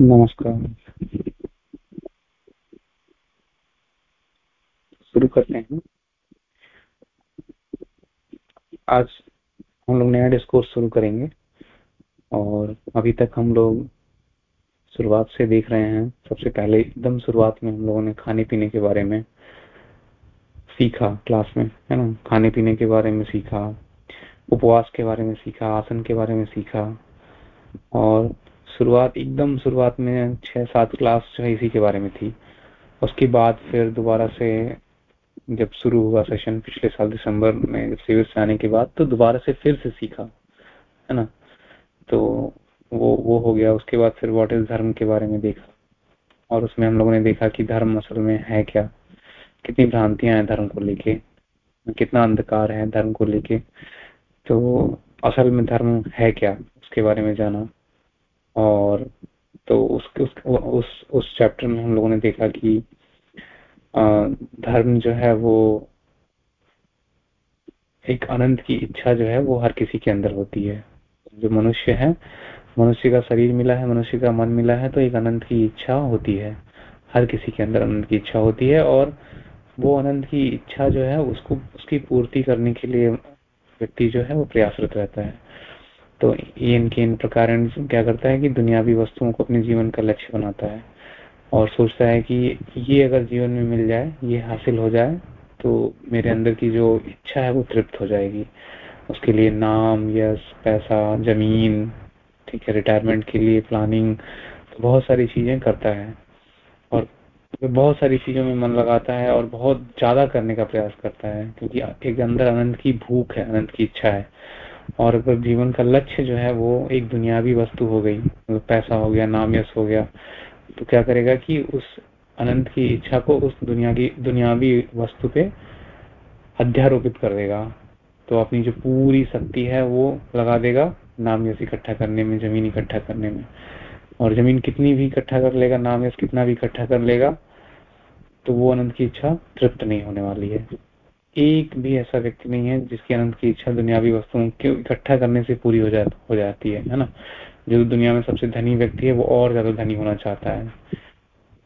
नमस्कार। शुरू करते हैं। आज हम लोग नया डिस्कोर्स शुरू करेंगे और अभी तक हम लोग शुरुआत से देख रहे हैं। सबसे पहले एकदम शुरुआत में हम लोगों ने खाने पीने के बारे में सीखा क्लास में, है ना? खाने पीने के बारे में सीखा, उपवास के बारे में सीखा, आसन के बारे में सीखा और शुरुआत, एकदम शुरुआत में छह सात क्लास जो है इसी के बारे में थी। उसके बाद फिर दोबारा से जब शुरू हुआ सेशन पिछले साल दिसंबर में, जब शिविर से आने के बाद तो दोबारा से फिर से सीखा, है ना? तो वो वो हो गया। उसके बाद फिर व्हाट इज़ धर्म के बारे में देखा और उसमें हम लोगों ने देखा कि धर्म असल में है क्या? कितनी भ्रांतियाँ हैं धर्म को लेके? कितना अंधकार है धर्म को लेके? तो असल में धर्म है क्या? उसके बारे में जाना। और तो उसके उस उस उस चैप्टर में हम लोगों ने देखा कि धर्म जो है वो एक अनंत की इच्छा जो है वो हर किसी के अंदर होती है। जो मनुष्य है, मनुष्य का शरीर मिला है, मनुष्य का मन मिला है तो एक अनंत की इच्छा होती है। हर किसी के अंदर अनंत की इच्छा होती है और वो अनंत की इच्छा जो है उसको, उसकी पूर्ति करने के लिए व्यक्ति जो है वो प्रयासरत रहता है। तो इनके इन प्रकार क्या करता है कि दुनियावी वस्तुओं को अपने जीवन का लक्ष्य बनाता है और सोचता है कि ये अगर जीवन में मिल जाए, ये हासिल हो जाए तो मेरे अंदर की जो इच्छा है वो तृप्त हो जाएगी। उसके लिए नाम यश पैसा, ज़मीन, ठीक है रिटायरमेंट के लिए प्लानिंग तो बहुत सारी चीज़ें करता है। और बहुत सारी चीज़ों में मन लगाता है और बहुत ज़्यादा करने का प्रयास करता है, क्योंकि एक अंदर अनंत की भूख है, अनंत की इच्छा है। और अगर जीवन का लक्ष्य जो है वो एक दुनियावी वस्तु हो गई। मतलब पैसा हो गया, नाम यश हो गया। तो क्या करेगा कि उस अनंत की इच्छा को उस दुनिया की, दुनियावी वस्तु पे अध्यारोपित कर देगा। तो अपनी जो पूरी शक्ति है वो लगा देगा नाम यश इकट्ठा करने में, ज़मीन इकट्ठा करने में। और ज़मीन कितनी भी इकट्ठा कर लेगा, नाम यश कितना भी इकट्ठा कर लेगा तो वो अनंत की इच्छा तृप्त नहीं होने वाली है। एक भी ऐसा व्यक्ति नहीं है जिसकी अनंत की इच्छा दुनियावी वस्तुओं के इकट्ठा करने से पूरी हो, जा, हो जाती है है ना? जो दुनिया में सबसे धनी व्यक्ति है वो और ज़्यादा धनी होना चाहता है।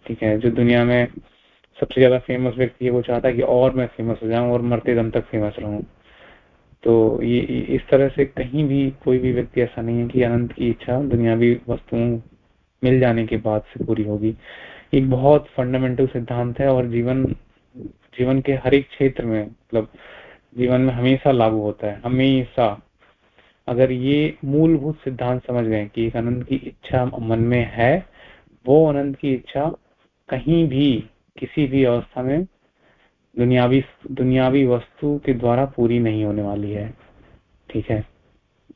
ठीक है जो दुनिया में सबसे ज़्यादा फ़ेमस व्यक्ति है वो चाहता है कि और मैं फ़ेमस हो जाऊँ और मरते दम तक फ़ेमस रहूँ। तो ये इस तरह से कहीं भी कोई भी व्यक्ति ऐसा नहीं है कि अनंत की इच्छा दुनियावी वस्तुओं मिल जाने के बाद से पूरी होगी। एक बहुत फंडामेंटल सिद्धांत है और जीवन जीवन के हर एक क्षेत्र में मतलब जीवन में हमेशा लागू होता है, हमेशा। अगर ये मूलभूत सिद्धांत समझ गए कि एक अनंत की इच्छा मन में है, वो अनंत की इच्छा कहीं भी, किसी भी अवस्था में दुनियावी दुनियावी वस्तु के द्वारा पूरी नहीं होने वाली है। ठीक है?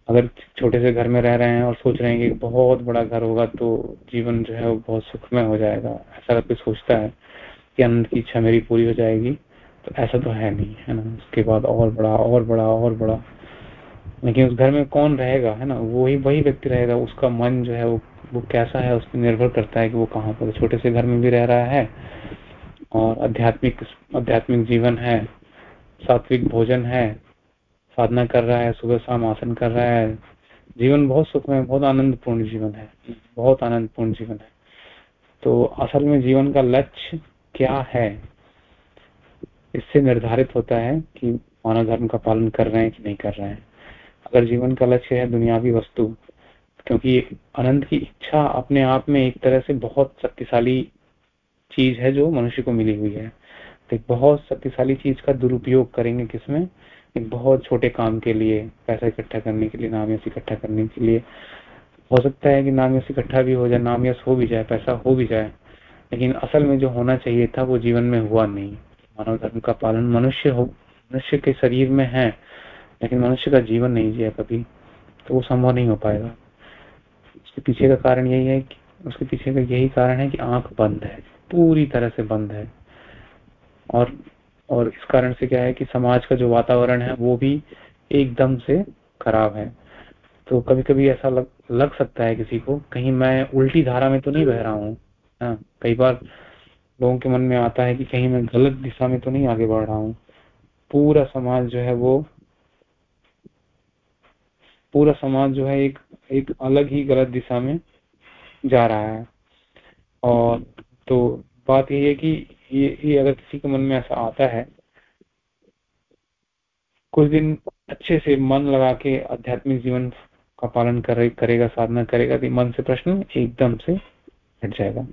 अगर छोटे से घर में रह रहे हैं और सोच रहे हैं कि बहुत बड़ा घर होगा तो जीवन जो है वो बहुत सुखमय हो जाएगा, ऐसा अगर कोई सोचता है। कि अनंत की इच्छा मेरी पूरी हो जाएगी। तो ऐसा तो है नहीं, है ना? उसके बाद और बड़ा और बड़ा और बड़ा। लेकिन उस घर में कौन रहेगा, है ना? वही वही व्यक्ति रहेगा। उसका मन जो है, वो वो कैसा है, उस पर निर्भर करता है कि वो कहाँ पर छोटे से घर में भी रह रहा है और आध्यात्मिक आध्यात्मिक जीवन है, सात्विक भोजन है, साधना कर रहा है, सुबह शाम आसन कर रहा है। जीवन बहुत सुखमय बहुत आनंदपूर्ण जीवन है। बहुत आनंदपूर्ण जीवन है। तो असल में जीवन का लक्ष्य क्या है? इससे निर्धारित होता है कि मानव धर्म का पालन कर रहे हैं कि नहीं कर रहे हैं। अगर जीवन का लक्ष्य है दुनियावी वस्तु, क्योंकि अनंत की इच्छा अपने आप में एक तरह से बहुत शक्तिशाली चीज़ है जो मनुष्य को मिली हुई है। तो एक बहुत शक्तिशाली चीज़ का दुरुपयोग करेंगे किसमें? एक बहुत छोटे काम के लिए, पैसा इकट्ठा करने के लिए, नाम यश इकट्ठा करने के लिए। हो सकता है कि नाम यश इकट्ठा भी हो जाए, नाम यश हो भी जाए, पैसा हो भी जाए। लेकिन असल में जो होना चाहिए था वो जीवन में हुआ नहीं। मानव धर्म का पालन मनुष्य हो मनुष्य के शरीर में है लेकिन मनुष्य का जीवन नहीं जिया कभी तो वो संभव नहीं हो पाएगा। उसके पीछे का कारण यही है कि उसके पीछे का यही कारण है कि आँख बंद है पूरी तरह से बंद है। और और इस कारण से क्या है कि समाज का जो वातावरण है वो भी एकदम से खराब है। तो कभी कभी ऐसा लग, लग सकता है किसी को कहीं मैं उल्टी धारा में तो नहीं बह रहा हूँ हाँ, कई बार लोगों के मन में आता है कि कहीं मैं गलत दिशा में तो नहीं आगे बढ़ रहा हूँ। पूरा समाज जो है वो पूरा समाज जो है एक एक अलग ही गलत दिशा में जा रहा है। और तो बात यही है कि ये, ये अगर किसी के मन में ऐसा आता है कुछ दिन अच्छे से मन लगा के आध्यात्मिक जीवन का पालन करे, करेगा साधना करेगा तो मन से प्रश्न एकदम से हट जाएगा।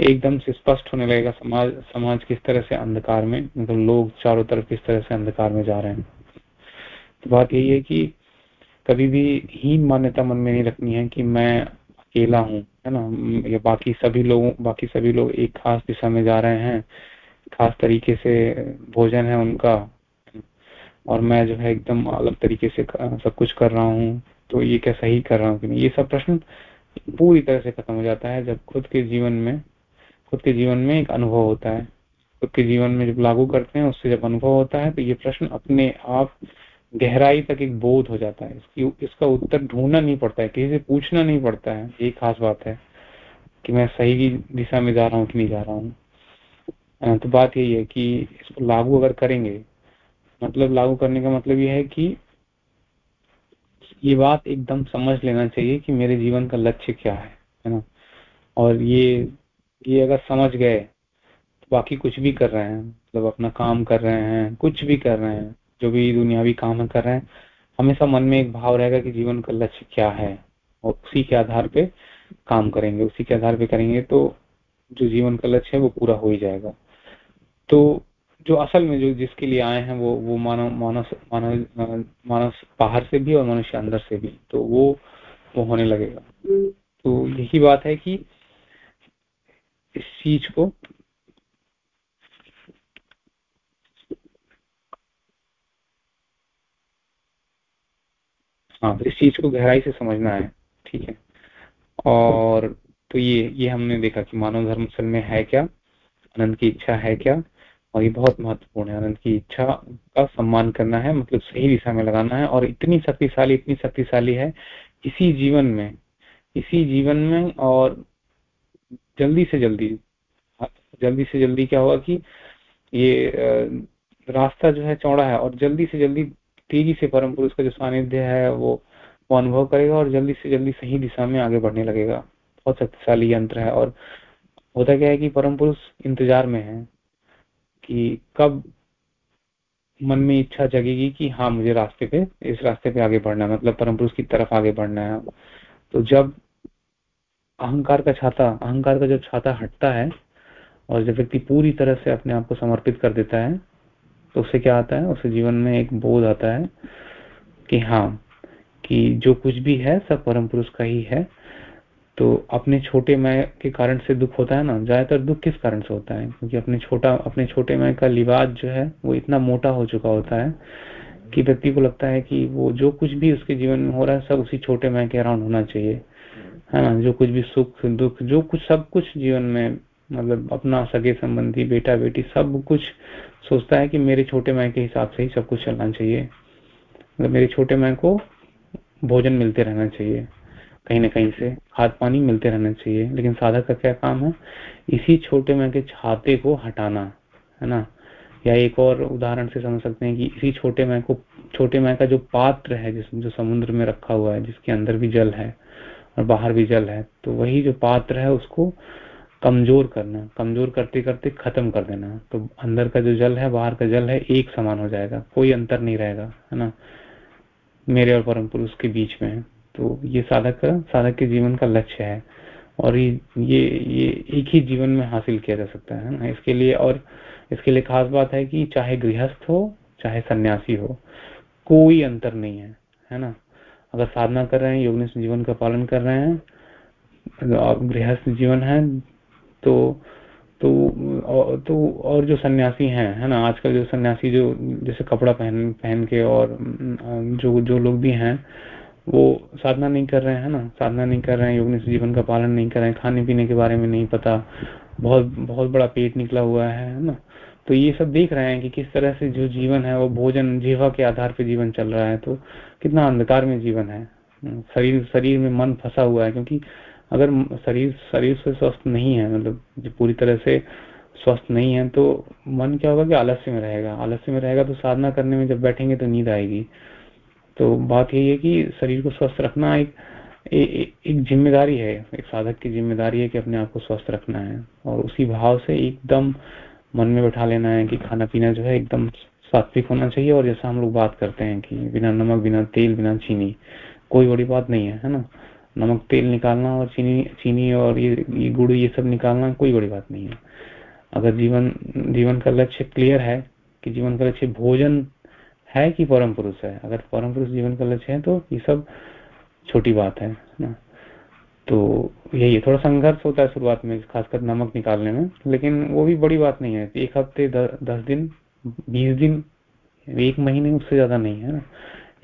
एकदम से स्पष्ट होने लगेगा समाज समाज किस तरह से अंधकार में मतलब लोग चारों तरफ़ किस तरह से अंधकार में जा रहे हैं। तो बात यही है कि कभी भी हीन मान्यता मन में नहीं रखनी है कि मैं अकेला हूँ, है ना? या बाकी सभी लोगों, बाकी सभी लोग एक खास दिशा में जा रहे हैं, खास तरीके से भोजन है उनका, और मैं जो है एकदम अलग तरीके से सब कुछ कर रहा हूँ तो ये क्या सही कर रहा हूँ कि नहीं? ये सब प्रश्न पूरी तरह से खत्म हो जाता है जब खुद के जीवन में खुद के जीवन में एक अनुभव होता है। खुद के जीवन में जब लागू करते हैं, उससे जब अनुभव होता है तो ये प्रश्न अपने आप गहराई तक एक बोध हो जाता है। इसकी, इसका उत्तर ढूंढना नहीं पड़ता है, किसी से पूछना नहीं पड़ता है। ये खास बात है कि मैं सही दिशा में जा रहा हूँ कि नहीं जा रहा हूँ। तो बात यही है कि इसको लागू अगर करेंगे मतलब लागू करने का मतलब ये है कि ये बात एकदम समझ लेना चाहिए कि मेरे जीवन का लक्ष्य क्या है है ना? और ये ये अगर समझ गए तो बाकी कुछ भी कर रहे हैं मतलब अपना काम कर रहे हैं कुछ भी कर रहे हैं जो भी दुनियावी काम कर रहे हैं हमेशा मन में एक भाव रहेगा कि जीवन का लक्ष्य क्या है और उसी के आधार पे काम करेंगे उसी के आधार पे करेंगे तो जो जीवन का लक्ष्य है वो पूरा हो ही जाएगा। तो जो असल में जो जिसके लिए आए हैं वो वो मानव मानव मानव मानव बाहर से भी और मनुष्य अंदर से भी तो वो वो होने लगेगा। तो यही बात है कि इस चीज़ को हाँ तो इस चीज़ को गहराई से समझना है, ठीक है। और तो ये ये हमने देखा कि मानव धर्म असल में है क्या अनंत की इच्छा है क्या, और ये बहुत महत्वपूर्ण है। अनंत की इच्छा का सम्मान करना है मतलब सही दिशा में लगाना है, और इतनी शक्तिशाली इतनी शक्तिशाली है, इसी जीवन में, इसी जीवन में और जल्दी से जल्दी जल्दी से जल्दी क्या होगा कि ये रास्ता जो है चौड़ा है और जल्दी से जल्दी तेज़ी से परम पुरुष का जो सानिध्य है वो वो अनुभव करेगा और जल्दी से जल्दी सही दिशा में आगे बढ़ने लगेगा। बहुत शक्तिशाली यंत्र है और होता क्या है कि परम पुरुष इंतज़ार में है कि कब मन में इच्छा जगेगी कि हाँ मुझे रास्ते पे, इस रास्ते पे आगे बढ़ना है मतलब परम पुरुष की तरफ़ आगे बढ़ना है। तो जब अहंकार का छाता, अहंकार का जब छाता हटता है और जब व्यक्ति पूरी तरह से अपने आप को समर्पित कर देता है तो उससे क्या आता है? उससे जीवन में एक बोध आता है कि हाँ कि जो कुछ भी है सब परम पुरुष का ही है। तो अपने छोटे मैं के कारण से दुख होता है ना? ज़्यादातर दुख किस कारण से होता है? क्योंकि अपने छोटा, अपने छोटे मैं का लिबाज जो है, वो इतना मोटा हो चुका होता है कि व्यक्ति को लगता है कि वो जो कुछ भी उसके जीवन में हो रहा है, सब उसी छोटे मैं के अराउंड होना चाहिए। है ना, जो कुछ भी सुख, दुख, जो कुछ, सब कुछ जीवन में मतलब अपना, सगे संबंधी, बेटा, बेटी, सब कुछ सोचता है कि मेरे छोटे मैं के हिसाब से ही सब कुछ चलना चाहिए। मतलब मेरे छोटे मैं को भोजन मिलते रहना चाहिए, कहीं ना कहीं से खाद पानी मिलते रहना चाहिए। लेकिन साधक का क्या काम है? इसी छोटे मैं के छाते को हटाना, है ना? या एक और उदाहरण से समझ सकते हैं कि इसी छोटे मैं को, छोटे मैं का जो पात्र है, जिस, जो समुद्र में रखा हुआ है, जिसके अंदर भी जल है और बाहर भी जल है तो वही जो पात्र है उसको कमज़ोर करना, कमज़ोर करते करते खत्म कर देना। तो अंदर का जो जल है, बाहर का जल है, एक समान हो जाएगा, कोई अंतर नहीं रहेगा, है ना? मेरे और परम पुरुष के बीच में तो ये साधक साधक के जीवन का लक्ष्य है, और ये ये एक ही जीवन में हासिल किया जा सकता है ना? इसके लिए और इसके लिए खास बात है कि चाहे गृहस्थ हो, चाहे सन्यासी हो, कोई अंतर नहीं है है ना? अगर साधना कर रहे हैं योग जीवन का पालन कर रहे हैं गृहस्थ जीवन है तो तो और, तो और जो सन्यासी हैं है ना आजकल जो सन्यासी जो जैसे कपड़ा पहन पहन के और जो जो लोग भी हैं वो साधना नहीं कर रहे हैं ना साधना नहीं कर रहे हैं योग जीवन का पालन नहीं कर रहे हैं खाने पीने के बारे में नहीं पता बहुत बहुत बड़ा पेट निकला हुआ है ना तो ये सब देख रहे हैं कि किस तरह से जो जीवन है वो भोजन जीवा के आधार पर जीवन चल रहा है। तो कितना अंधकार में जीवन है। शरीर शरीर में मन फंसा हुआ है क्योंकि अगर शरीर शरीर से स्वस्थ नहीं है मतलब जो पूरी तरह से स्वस्थ नहीं है तो मन क्या होगा कि आलस्य में रहेगा। आलस्य में रहेगा तो साधना करने में जब बैठेंगे तो नींद आएगी। तो बात यही है कि शरीर को स्वस्थ रखना एक ए, ए, एक ज़िम्मेदारी है। एक साधक की ज़िम्मेदारी है कि अपने आप को स्वस्थ रखना है। और उसी भाव से एकदम मन में बैठा लेना है कि खाना पीना जो है एकदम सात्विक होना चाहिए और जैसा हम लोग बात करते हैं कि बिना नमक बिना तेल बिना चीनी कोई बड़ी बात नहीं है है ना? नमक तेल निकालना और चीनी चीनी और ये, ये गुड़ ये सब निकालना कोई बड़ी बात नहीं है। अगर जीवन जीवन का लक्ष्य क्लियर है कि जीवन का लक्ष्य भोजन है कि परम पुरुष है? अगर परम पुरुष जीवन का लक्ष्य है तो ये सब छोटी बात है ना? तो यही, थोड़ा संघर्ष होता है शुरुआत में, खासकर नमक निकालने में, लेकिन वो भी बड़ी बात नहीं है। एक हफ़्ते दस दिन, बीस दिन, एक महीने उससे ज़्यादा नहीं है। ना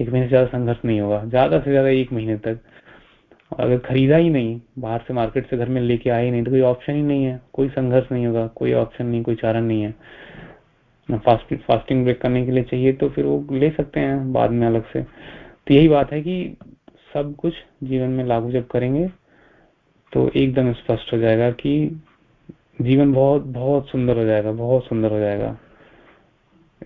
एक महीने से ज़्यादा संघर्ष नहीं होगा, ज़्यादा से ज़्यादा एक महीने तक। अगर खरीदा ही नहीं, बाहर से मार्केट से घर में लेके आए नहीं तो कोई ऑप्शन ही नहीं है। कोई संघर्ष नहीं होगा, कोई ऑप्शन नहीं, कोई चारण नहीं है। फास्ट, फास्टिंग ब्रेक करने के लिए चाहिए तो फिर वो ले सकते हैं बाद में अलग से। तो यही बात है कि सब कुछ जीवन में लागू जब करेंगे तो एकदम स्पष्ट हो जाएगा कि जीवन बहुत बहुत सुंदर हो जाएगा बहुत सुंदर हो जाएगा।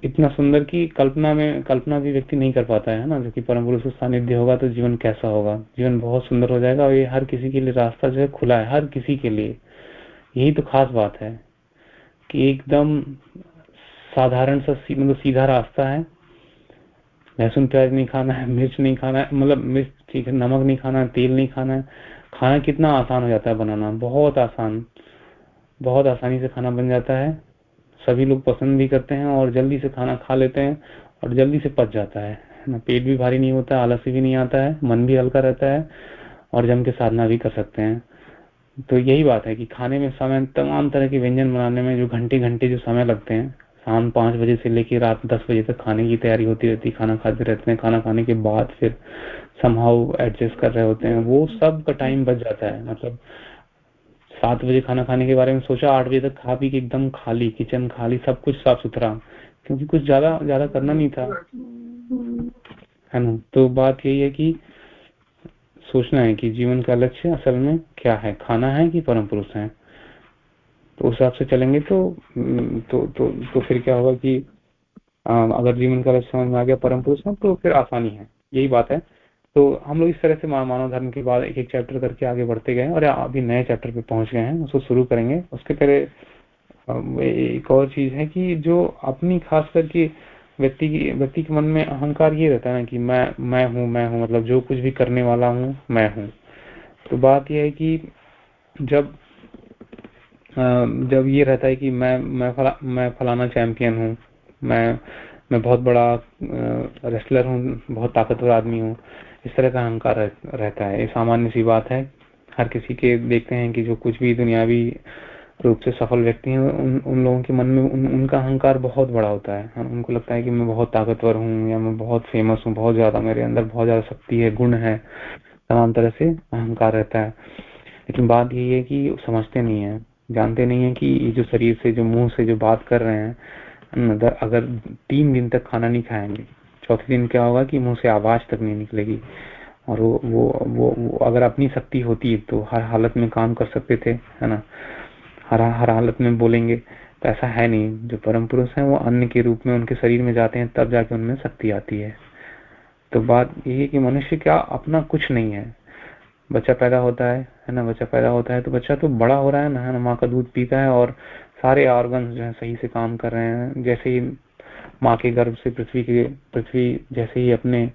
इतना सुंदर कि कल्पना में कल्पना भी व्यक्ति नहीं कर पाता है ना? जो कि परम पुरुष का सानिध्य होगा तो जीवन कैसा होगा? जीवन बहुत सुंदर हो जाएगा और ये हर किसी के लिए रास्ता जो है खुला है हर किसी के लिए। यही तो खास बात है कि एकदम साधारण सा सी, मतलब सीधा रास्ता है। लहसुन प्याज नहीं खाना है मिर्च नहीं खाना है मतलब मिर्च ठीक है नमक नहीं खाना है तेल नहीं खाना है खाना कितना आसान हो जाता है बनाना, बहुत आसान, बहुत आसानी से खाना बन जाता है। सभी लोग पसंद भी करते हैं और जल्दी से खाना खा लेते हैं और जल्दी से पच जाता है ना? पेट भी भारी नहीं होता, आलसी भी नहीं आता है, मन भी हल्का रहता है और जम के साधना भी कर सकते हैं। तो यही बात है कि खाने में समय, तमाम तरह के व्यंजन बनाने में जो घंटे घंटे जो समय लगते हैं, शाम पाँच बजे से लेकर रात दस बजे तक खाने की तैयारी होती रहती खाना खाते रहते हैं, खाना खाने के बाद फिर समहाउ एडजस्ट कर रहे होते हैं वो सब का टाइम बच जाता है। मतलब सात बजे खाना खाने के बारे में सोचा आठ बजे तक खा पी के एकदम खाली किचन खाली सब कुछ साफ़ सुथरा। क्योंकि कुछ ज़्यादा ज़्यादा करना नहीं था। है ना? तो बात यही है कि सोचना है कि जीवन का लक्ष्य असल में क्या है? खाना है कि परम पुरुष है? तो उस हिसाब से चलेंगे तो तो तो तो फिर क्या होगा कि आ, अगर जीवन का लक्ष्य समझ में आ गया परम पुरुष है तो फिर आसानी है। यही बात है। तो हम लोग इस तरह से मानव धर्म के बाद एक एक चैप्टर करके आगे बढ़ते गए और अभी नए चैप्टर पे पहुँच गए हैं उसको शुरू करेंगे। उसके पहले एक और चीज़ है कि जो अपनी खास करके व्यक्ति की व्यक्ति के मन में अहंकार ये रहता है ना कि मैं मैं हूँ मैं हूँ मतलब जो कुछ भी करने वाला हूँ मैं हूँ। तो बात यह है कि जब जब ये रहता है कि मैं मैं फला, मैं फलाना चैंपियन हूँ मैं मैं बहुत बड़ा रेसलर हूँ बहुत ताकतवर आदमी हूँ इस तरह का अहंकार रहता है। ये सामान्य सी बात है। हर किसी के देखते हैं कि जो कुछ भी दुनियावी रूप से सफल व्यक्ति हैं उन, उन लोगों के मन में उन, उनका अहंकार बहुत बड़ा होता है। हाँ, उनको लगता है कि मैं बहुत ताकतवर हूँ या मैं बहुत फ़ेमस हूँ बहुत ज़्यादा मेरे अंदर बहुत ज़्यादा शक्ति है गुण है तमाम तरह से अहंकार रहता है। लेकिन बात यही है कि समझते नहीं है। जानते नहीं है कि जो शरीर से जो मुँह से जो बात कर रहे हैं अगर तीन दिन तक खाना नहीं खाएँगे चौथे दिन क्या होगा कि मुँह से आवाज़ तक नहीं निकलेगी। और वो वो वो, वो अगर अपनी शक्ति होती तो हर हालत में काम कर सकते थे है ना? हर हर हालत में बोलेंगे तो ऐसा है नहीं। जो परम पुरुष है वो अन्न के रूप में उनके शरीर में जाते हैं तब जाके उनमें शक्ति आती है। तो बात यही है कि मनुष्य क्या अपना कुछ नहीं है। बच्चा पैदा होता है है ना? बच्चा पैदा होता है तो बच्चा तो बड़ा हो रहा है ना है ना? माँ का दूध पीता है और सारे ऑर्गन जो है सही से काम कर रहे हैं। जैसे ही माँ के गर्भ से पृथ्वी के, पृथ्वी जैसे ही अपने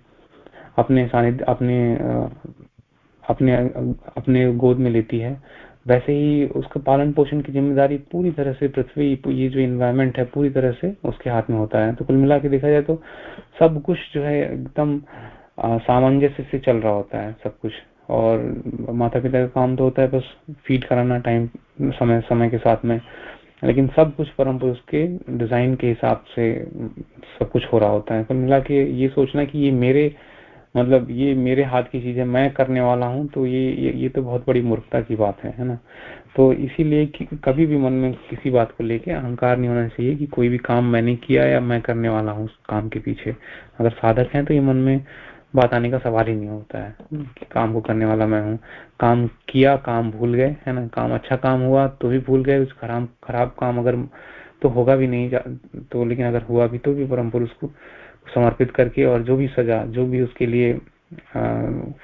अपने सानिध्य, अपने अपने अपने गोद में लेती है, वैसे ही उसका पालन पोषण की ज़िम्मेदारी पूरी तरह से पृथ्वी, ये जो इन्वायरमेंट है, पूरी तरह से उसके हाथ में होता है। तो कुल मिला के देखा जाए तो सब कुछ जो है एकदम सामंजस्य से चल रहा होता है सब कुछ। और माता पिता का काम तो होता है बस फ़ीड कराना टाइम समय समय के साथ में। लेकिन सब कुछ परम पुरुष के डिज़ाइन के हिसाब से सब कुछ हो रहा होता है। कुल मिला के ये सोचना कि ये मेरे मतलब ये मेरे हाथ की चीज़ है मैं करने वाला हूँ तो ये, ये ये तो बहुत बड़ी मूर्खता की बात है है ना? तो इसीलिए कभी भी मन में किसी बात को लेके अहंकार नहीं होना चाहिए कि कोई भी काम मैंने किया या मैं करने वाला हूँ उस काम के पीछे। अगर साधक है तो ये मन में बात आने का सवाल ही नहीं होता है कि काम को करने वाला मैं हूँ। काम किया काम भूल गए है ना? काम अच्छा काम हुआ तो भी भूल गए उस खराब खराब काम अगर तो होगा भी नहीं तो लेकिन अगर हुआ भी तो भी परम पुरुष को समर्पित करके और जो भी सजा जो भी उसके लिए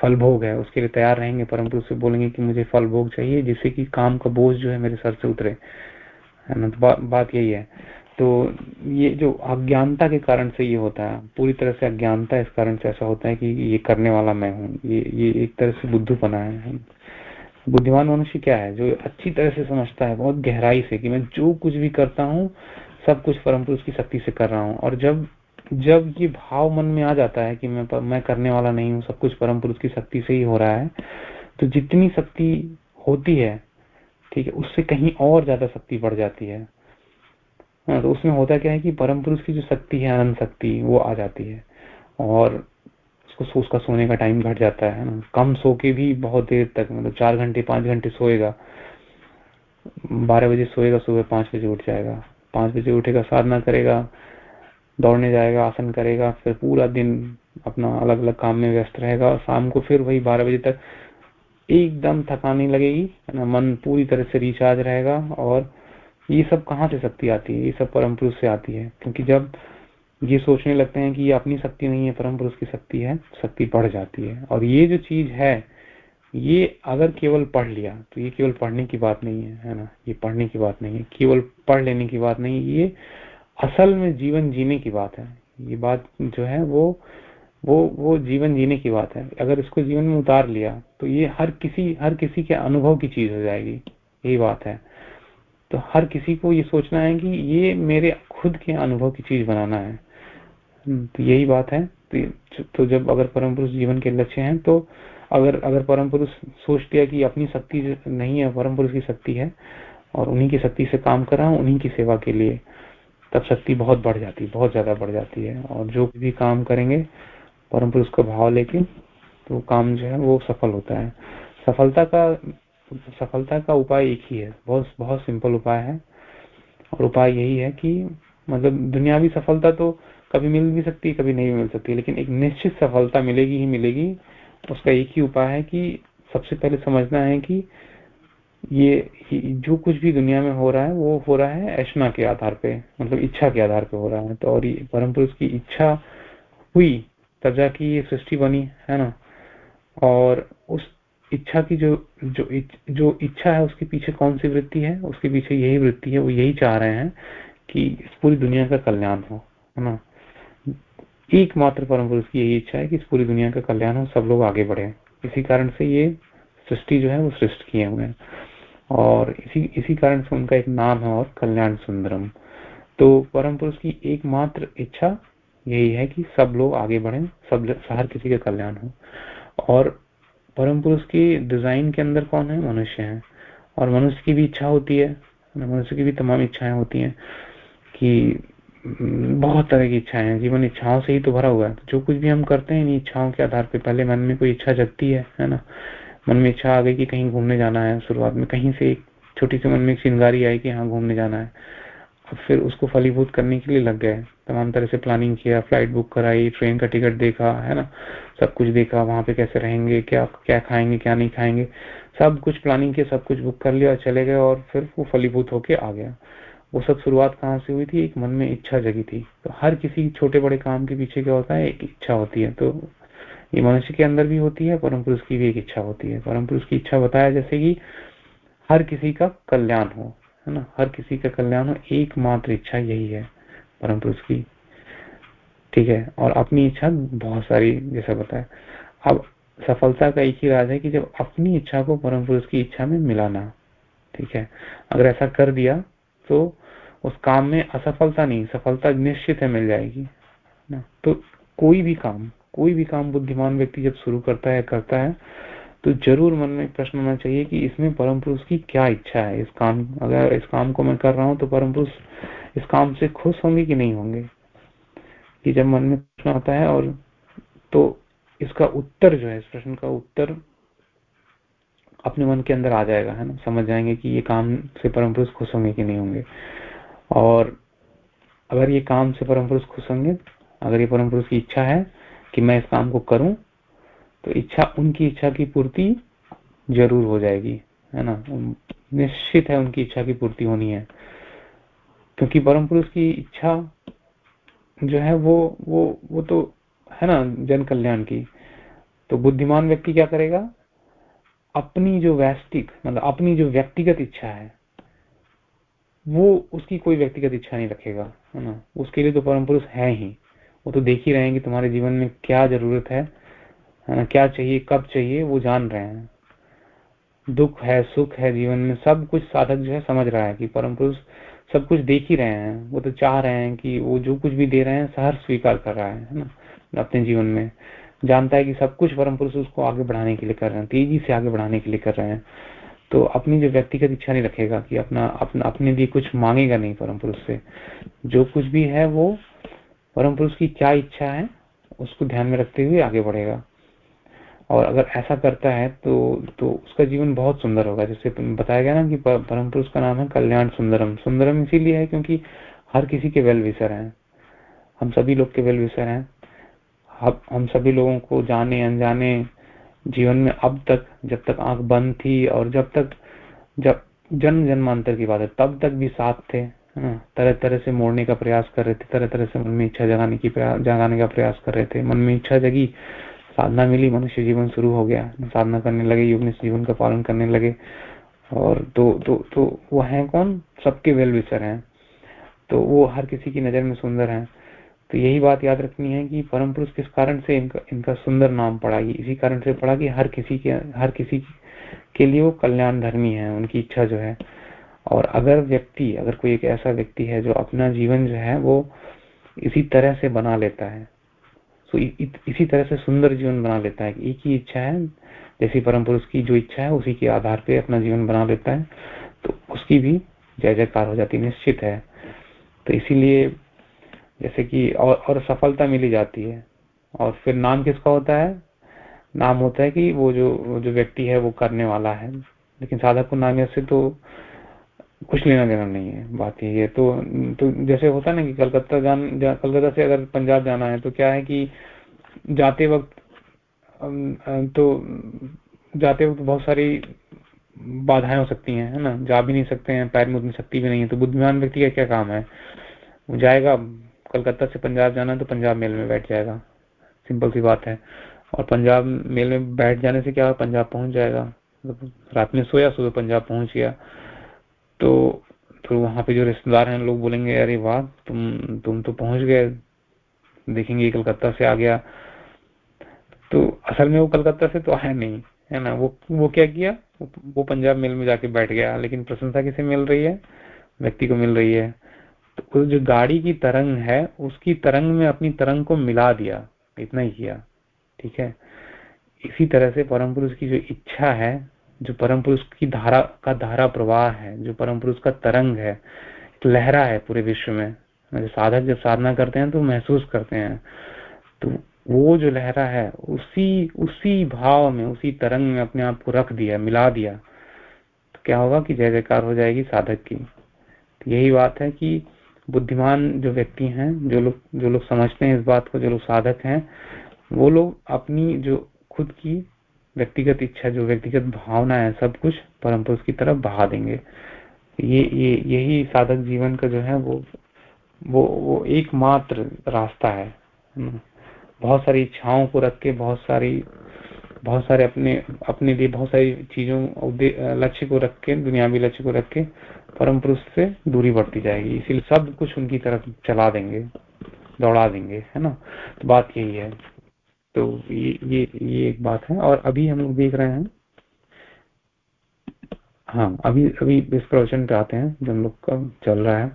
फल भोग है उसके लिए तैयार रहेंगे परम पुरुष से बोलेंगे कि मुझे फल भोग चाहिए जिससे कि काम का बोझ जो है मेरे सर से उतरे। है ना? तो बा, बात यही है। तो ये जो अज्ञानता के कारण से ये होता है, पूरी तरह से अज्ञानता इस कारण से ऐसा होता है कि ये करने वाला मैं हूँ, ये ये एक तरह से बुद्धूपना है। बुद्धिमान मनुष्य क्या है? जो अच्छी तरह से समझता है, बहुत गहराई से कि मैं जो कुछ भी करता हूँ, सब कुछ परम पुरुष की शक्ति से कर रहा हूँ। और जब जब ये भाव मन में आ जाता है कि मैं मैं करने वाला नहीं हूँ, सब कुछ परम पुरुष की शक्ति से ही हो रहा है तो जितनी शक्ति होती है, ठीक है, उससे कहीं और ज़्यादा शक्ति बढ़ जाती है। हाँ तो उसमें होता क्या है कि परम पुरुष की जो शक्ति है, अनंत शक्ति, वो आ जाती है। और उसको उसका सोने का टाइम घट जाता है ना? कम सो के भी बहुत देर तक मतलब चार घंटे, पाँच घंटे सोएगा। बारह बजे सोएगा, सुबह पाँच बजे उठ जाएगा। पाँच बजे उठेगा, साधना करेगा, दौड़ने जाएगा, आसन करेगा, फिर पूरा दिन अपना अलग अलग काम में व्यस्त रहेगा। और शाम को फिर वही बारह बजे तक एकदम थकाने लगेगी, है ना? मन पूरी तरह से रिचार्ज रहेगा और ये सब कहाँ से शक्ति आती है? ये सब परम पुरुष से आती है। क्योंकि जब ये सोचने लगते हैं कि ये अपनी शक्ति नहीं है, परम पुरुष की शक्ति है, शक्ति बढ़ जाती है। और ये जो चीज़ है, ये अगर केवल पढ़ लिया तो ये केवल पढ़ने की बात नहीं है है ना? ये पढ़ने की बात नहीं है। केवल पढ़ लेने की बात नहीं, ये असल में जीवन जीने की बात है। ये बात जो है, वो वो वो जीवन जीने की बात है। अगर इसको जीवन में उतार लिया तो ये हर किसी हर किसी के अनुभव की चीज़ हो जाएगी। यही बात है। तो हर किसी को ये सोचना है कि ये मेरे खुद के अनुभव की चीज़ बनाना है। हम्म, तो यही बात है। तो, तो जब अगर परम पुरुष जीवन के लक्ष्य हैं तो अगर अगर परम पुरुष सोच दिया कि अपनी शक्ति नहीं है परम पुरुष की शक्ति है और उन्हीं की शक्ति से काम कर रहा हूँ उन्हीं की सेवा के लिए तब शक्ति बहुत बढ़ जाती है बहुत ज़्यादा बढ़ जाती है। और जो भी काम करेंगे परम पुरुष का भाव लेके तो काम जो है वो सफल होता है। सफलता का सफलता का उपाय एक ही है। बहुत बहुत सिंपल उपाय है। और उपाय यही है कि मतलब दुनियावी सफलता तो कभी मिल भी सकती है, कभी नहीं मिल सकती लेकिन एक निश्चित सफलता मिलेगी ही मिलेगी। उसका एक ही उपाय है कि सबसे पहले समझना है कि ये, जो कुछ भी दुनिया में हो रहा है, वो हो रहा है ऐशना के आधार पे मतलब इच्छा के आधार पे हो रहा है। तो और ये परम पुरुष की इच्छा हुई, तब जाके ये सृष्टि बनी, है ना? और इच्छा की जो जो जो इच्छा है, उसके पीछे कौन सी वृत्ति है? उसके पीछे यही वृत्ति है, वो यही चाह रहे हैं कि इस पूरी दुनिया का कल्याण हो, है ना? एकमात्र परम पुरुष की यही इच्छा है कि इस पूरी दुनिया का कल्याण हो, सब लोग आगे बढ़े। इसी कारण से ये सृष्टि जो है, वो सृष्ट किए हुए हैं। और इसी इसी कारण से उनका एक नाम है और कल्याण सुंदरम। तो परम पुरुष की एकमात्र इच्छा यही है कि सब लोग आगे बढ़े, सब, हर किसी का कल्याण हो। और परम पुरुष की डिज़ाइन के अंदर कौन है? मनुष्य है। और मनुष्य की भी इच्छा होती है मनुष्य की भी तमाम इच्छाएँ होती हैं कि बहुत तरह की इच्छाएँ हैं। जीवन इच्छाओं से ही तो भरा हुआ है। जो कुछ भी हम करते हैं, इन इच्छाओं के आधार पर पहले मन में कोई इच्छा जगती है है ना? मन में इच्छा आ गई कि कहीं घूमने जाना है, शुरुआत में कहीं से एक छोटी सी मन में एक चिंगारी आई कि हाँ घूमने जाना है। फिर उसको फलीभूत करने के लिए लग गए। तमाम तरह से प्लानिंग किया फ़्लाइट बुक कराई ट्रेन का टिकट देखा, है ना? सब कुछ देखा, वहाँ पे कैसे रहेंगे, क्या क्या खाएँगे, क्या नहीं खाएँगे। सब कुछ प्लानिंग किया, सब कुछ बुक कर लिया और चले गए और फिर वो फलीभूत होके आ गया। वो सब शुरुआत कहाँ से हुई थी? एक मन में इच्छा जगी थी। तो हर किसी छोटे बड़े काम के पीछे क्या होता है? एक इच्छा होती है। तो ये मनुष्य के अंदर भी होती है, परम पुरुष की भी एक इच्छा होती है। परम पुरुष की इच्छा बताया जैसे कि हर किसी का कल्याण हो। है ना? हर किसी का कल्याण हो, एकमात्र इच्छा यही है परम पुरुष की ठीक है, और अपनी इच्छा बहुत सारी, जैसा बताया। अब सफलता का एक ही राज है कि जब अपनी इच्छा को परम पुरुष की इच्छा में मिलाना, ठीक है? अगर ऐसा कर दिया तो उस काम में असफलता नहीं, सफलता निश्चित है, मिल जाएगी ना? तो कोई भी काम, कोई भी काम बुद्धिमान व्यक्ति जब शुरू करता है करता है तो ज़रूर मन में प्रश्न होना चाहिए कि इसमें परम पुरुष की क्या इच्छा है? इस काम, अगर इस काम को मैं कर रहा हूँ तो परम पुरुष इस काम से खुश होंगे कि नहीं होंगे? कि जब मन में प्रश्न आता है और तो इसका उत्तर जो है, इस प्रश्न का उत्तर अपने मन के अंदर आ जाएगा, है ना? समझ जाएँगे कि ये काम से परम पुरुष खुश होंगे कि नहीं होंगे। और अगर ये काम से परम पुरुष खुश होंगे, अगर ये परम पुरुष की इच्छा है कि मैं इस काम को करूँ तो इच्छा, उनकी इच्छा की पूर्ति ज़रूर हो जाएगी, है ना? निश्चित है उनकी इच्छा की पूर्ति होनी है। क्योंकि परम पुरुष की इच्छा जो है, वो वो वो तो है ना, जन कल्याण की। तो बुद्धिमान व्यक्ति क्या करेगा? अपनी जो वैश्विक मतलब अपनी जो व्यक्तिगत इच्छा है, वो उसकी कोई व्यक्तिगत इच्छा नहीं रखेगा, है ना? उसके लिए तो परम पुरुष है ही। वो तो देख ही रहे हैं कि तुम्हारे जीवन में क्या ज़रूरत है क्या चाहिए, कब चाहिए, वो जान रहे हैं। दुख है, सुख है जीवन में, सब कुछ साधक जो है समझ रहा है कि परम पुरुष सब कुछ देख ही रहे हैं। वो तो चाह रहे हैं कि वो जो कुछ भी दे रहे हैं, सहर स्वीकार कर रहा है ना, अपने जीवन में। जानता है कि सब कुछ परम पुरुष उसको आगे बढ़ाने के लिए कर रहे हैं, तेज़ी से आगे बढ़ाने के लिए कर रहे हैं। तो अपनी जो व्यक्तिगत इच्छा नहीं रखेगा कि अपना अपना, अपने लिए कुछ मांगेगा नहीं परम पुरुष से। जो कुछ भी है वो परम पुरुष की क्या इच्छा है, उसको ध्यान में रखते हुए आगे बढ़ेगा। और अगर ऐसा करता है तो तो उसका जीवन बहुत सुंदर होगा। जैसे बताया गया ना कि परम पुरुष का नाम है कल्याण सुंदरम। सुंदरम इसीलिए है क्योंकि हर किसी के वेल विसर हैं। हम सभी लोग के वेल विसर हैं। हम सभी लोगों को जाने, अनजाने जीवन में अब तक, जब तक आँख बंद थी और जब तक, जब जन्म जन्मांतर की बात है, तब तक भी साथ थे तरह तरह से मोड़ने का प्रयास कर रहे थे तरह तरह से मन में इच्छा जगाने की जगाने का प्रयास कर रहे थे, मन में इच्छा जगी। साधना मिली, मनुष्य जीवन शुरू हो गया। साधना करने लगे युग जीवन का पालन करने लगे। और तो तो तो वो है कौन? सबके वेल विसर हैं। तो वो हर किसी की नज़र में सुंदर है। तो यही बात याद रखनी है कि परम पुरुष किस कारण से इनका इनका सुंदर नाम पड़ा? इसी कारण से पड़ा कि हर किसी के, हर किसी के लिए वो कल्याण धर्मी है, उनकी इच्छा जो है। और अगर व्यक्ति, अगर कोई एक ऐसा व्यक्ति है जो अपना जीवन जो है वो इसी तरह से बना लेता है तो इसी तरह से सुंदर जीवन बना लेता है। एक ही इच्छा है जैसी परम पुरुष की जो इच्छा है उसी के आधार पे अपना जीवन बना लेता है। तो उसकी भी जय जयकार हो जाती निश्चित है। तो इसीलिए जैसे कि और, और सफलता मिली जाती है। और फिर नाम किसका होता है? नाम होता है कि वो जो जो व्यक्ति है वो करने वाला है। लेकिन साधक को नाम से तो कुछ लेना देना नहीं है बात यही है। तो तो जैसे होता है ना कि कलकत्ता जान जा, कलकत्ता से अगर पंजाब जाना है तो क्या है कि जाते वक्त तो जाते वक्त बहुत सारी बाधाएँ हो सकती हैं है ना? जा भी नहीं सकते हैं पैर में उतनी शक्ति भी नहीं है तो बुद्धिमान व्यक्ति का क्या काम है? वो जाएगा कलकत्ता से पंजाब जाना है तो पंजाब मेल में बैठ जाएगा। सिंपल सी बात है। और पंजाब मेल में बैठ जाने से क्या पंजाब पहुँच जाएगा। रात में सोया सुबह पंजाब पहुँच गया। तो फिर वहाँ पे जो रिश्तेदार हैं, लोग बोलेंगे, अरे वाह, तुम तुम तो पहुँच गए। देखेंगे कलकत्ता से आ गया। तो असल में वो कलकत्ता से तो आया नहीं, है ना? वो वो क्या किया? वो पंजाब मेल में जाके बैठ गया, लेकिन प्रशंसा किसे मिल रही है? व्यक्ति को मिल रही है। तो जो गाड़ी की तरंग है, उसकी तरंग में अपनी तरंग को मिला दिया, इतना ही किया, ठीक है? इसी तरह से परम पुरुष की जो इच्छा है जो परम पुरुष की धारा का धारा प्रवाह है, जो परम पुरुष का तरंग है लहरा है पूरे विश्व में। साधक जब साधना करते हैं तो महसूस करते हैं। तो वो जो लहरा है, उसी उसी भाव में, उसी तरंग में अपने आप को रख दिया, मिला दिया। तो क्या होगा कि जय जयकार हो जाएगी साधक की। तो यही बात है कि बुद्धिमान जो व्यक्ति हैं, जो लोग जो लोग समझते हैं इस बात को, जो लोग साधक हैं, वो लोग अपनी जो खुद की व्यक्तिगत इच्छा, जो व्यक्तिगत भावना है, सब कुछ परम पुरुष की तरफ़ बहा देंगे। ये ये, यही साधक जीवन का जो है, वो वो वो एकमात्र रास्ता है। बहुत सारी इच्छाओं को रख के, बहुत सारी, बहुत सारे अपने अपने लिए बहुत सारी चीज़ों लक्ष्य को रख के, दुनियावी लक्ष्य को रख के, परम पुरुष से दूरी बढ़ती जाएगी। इसीलिए सब कुछ उनकी तरफ़ चला देंगे, दौड़ा देंगे, है ना? तो बात यही है। तो ये ये ये एक बात है। और अभी हम लोग देख रहे हैं हाँ अभी अभी इस प्रवचन पे आते हैं जो हम लोग का चल रहा है।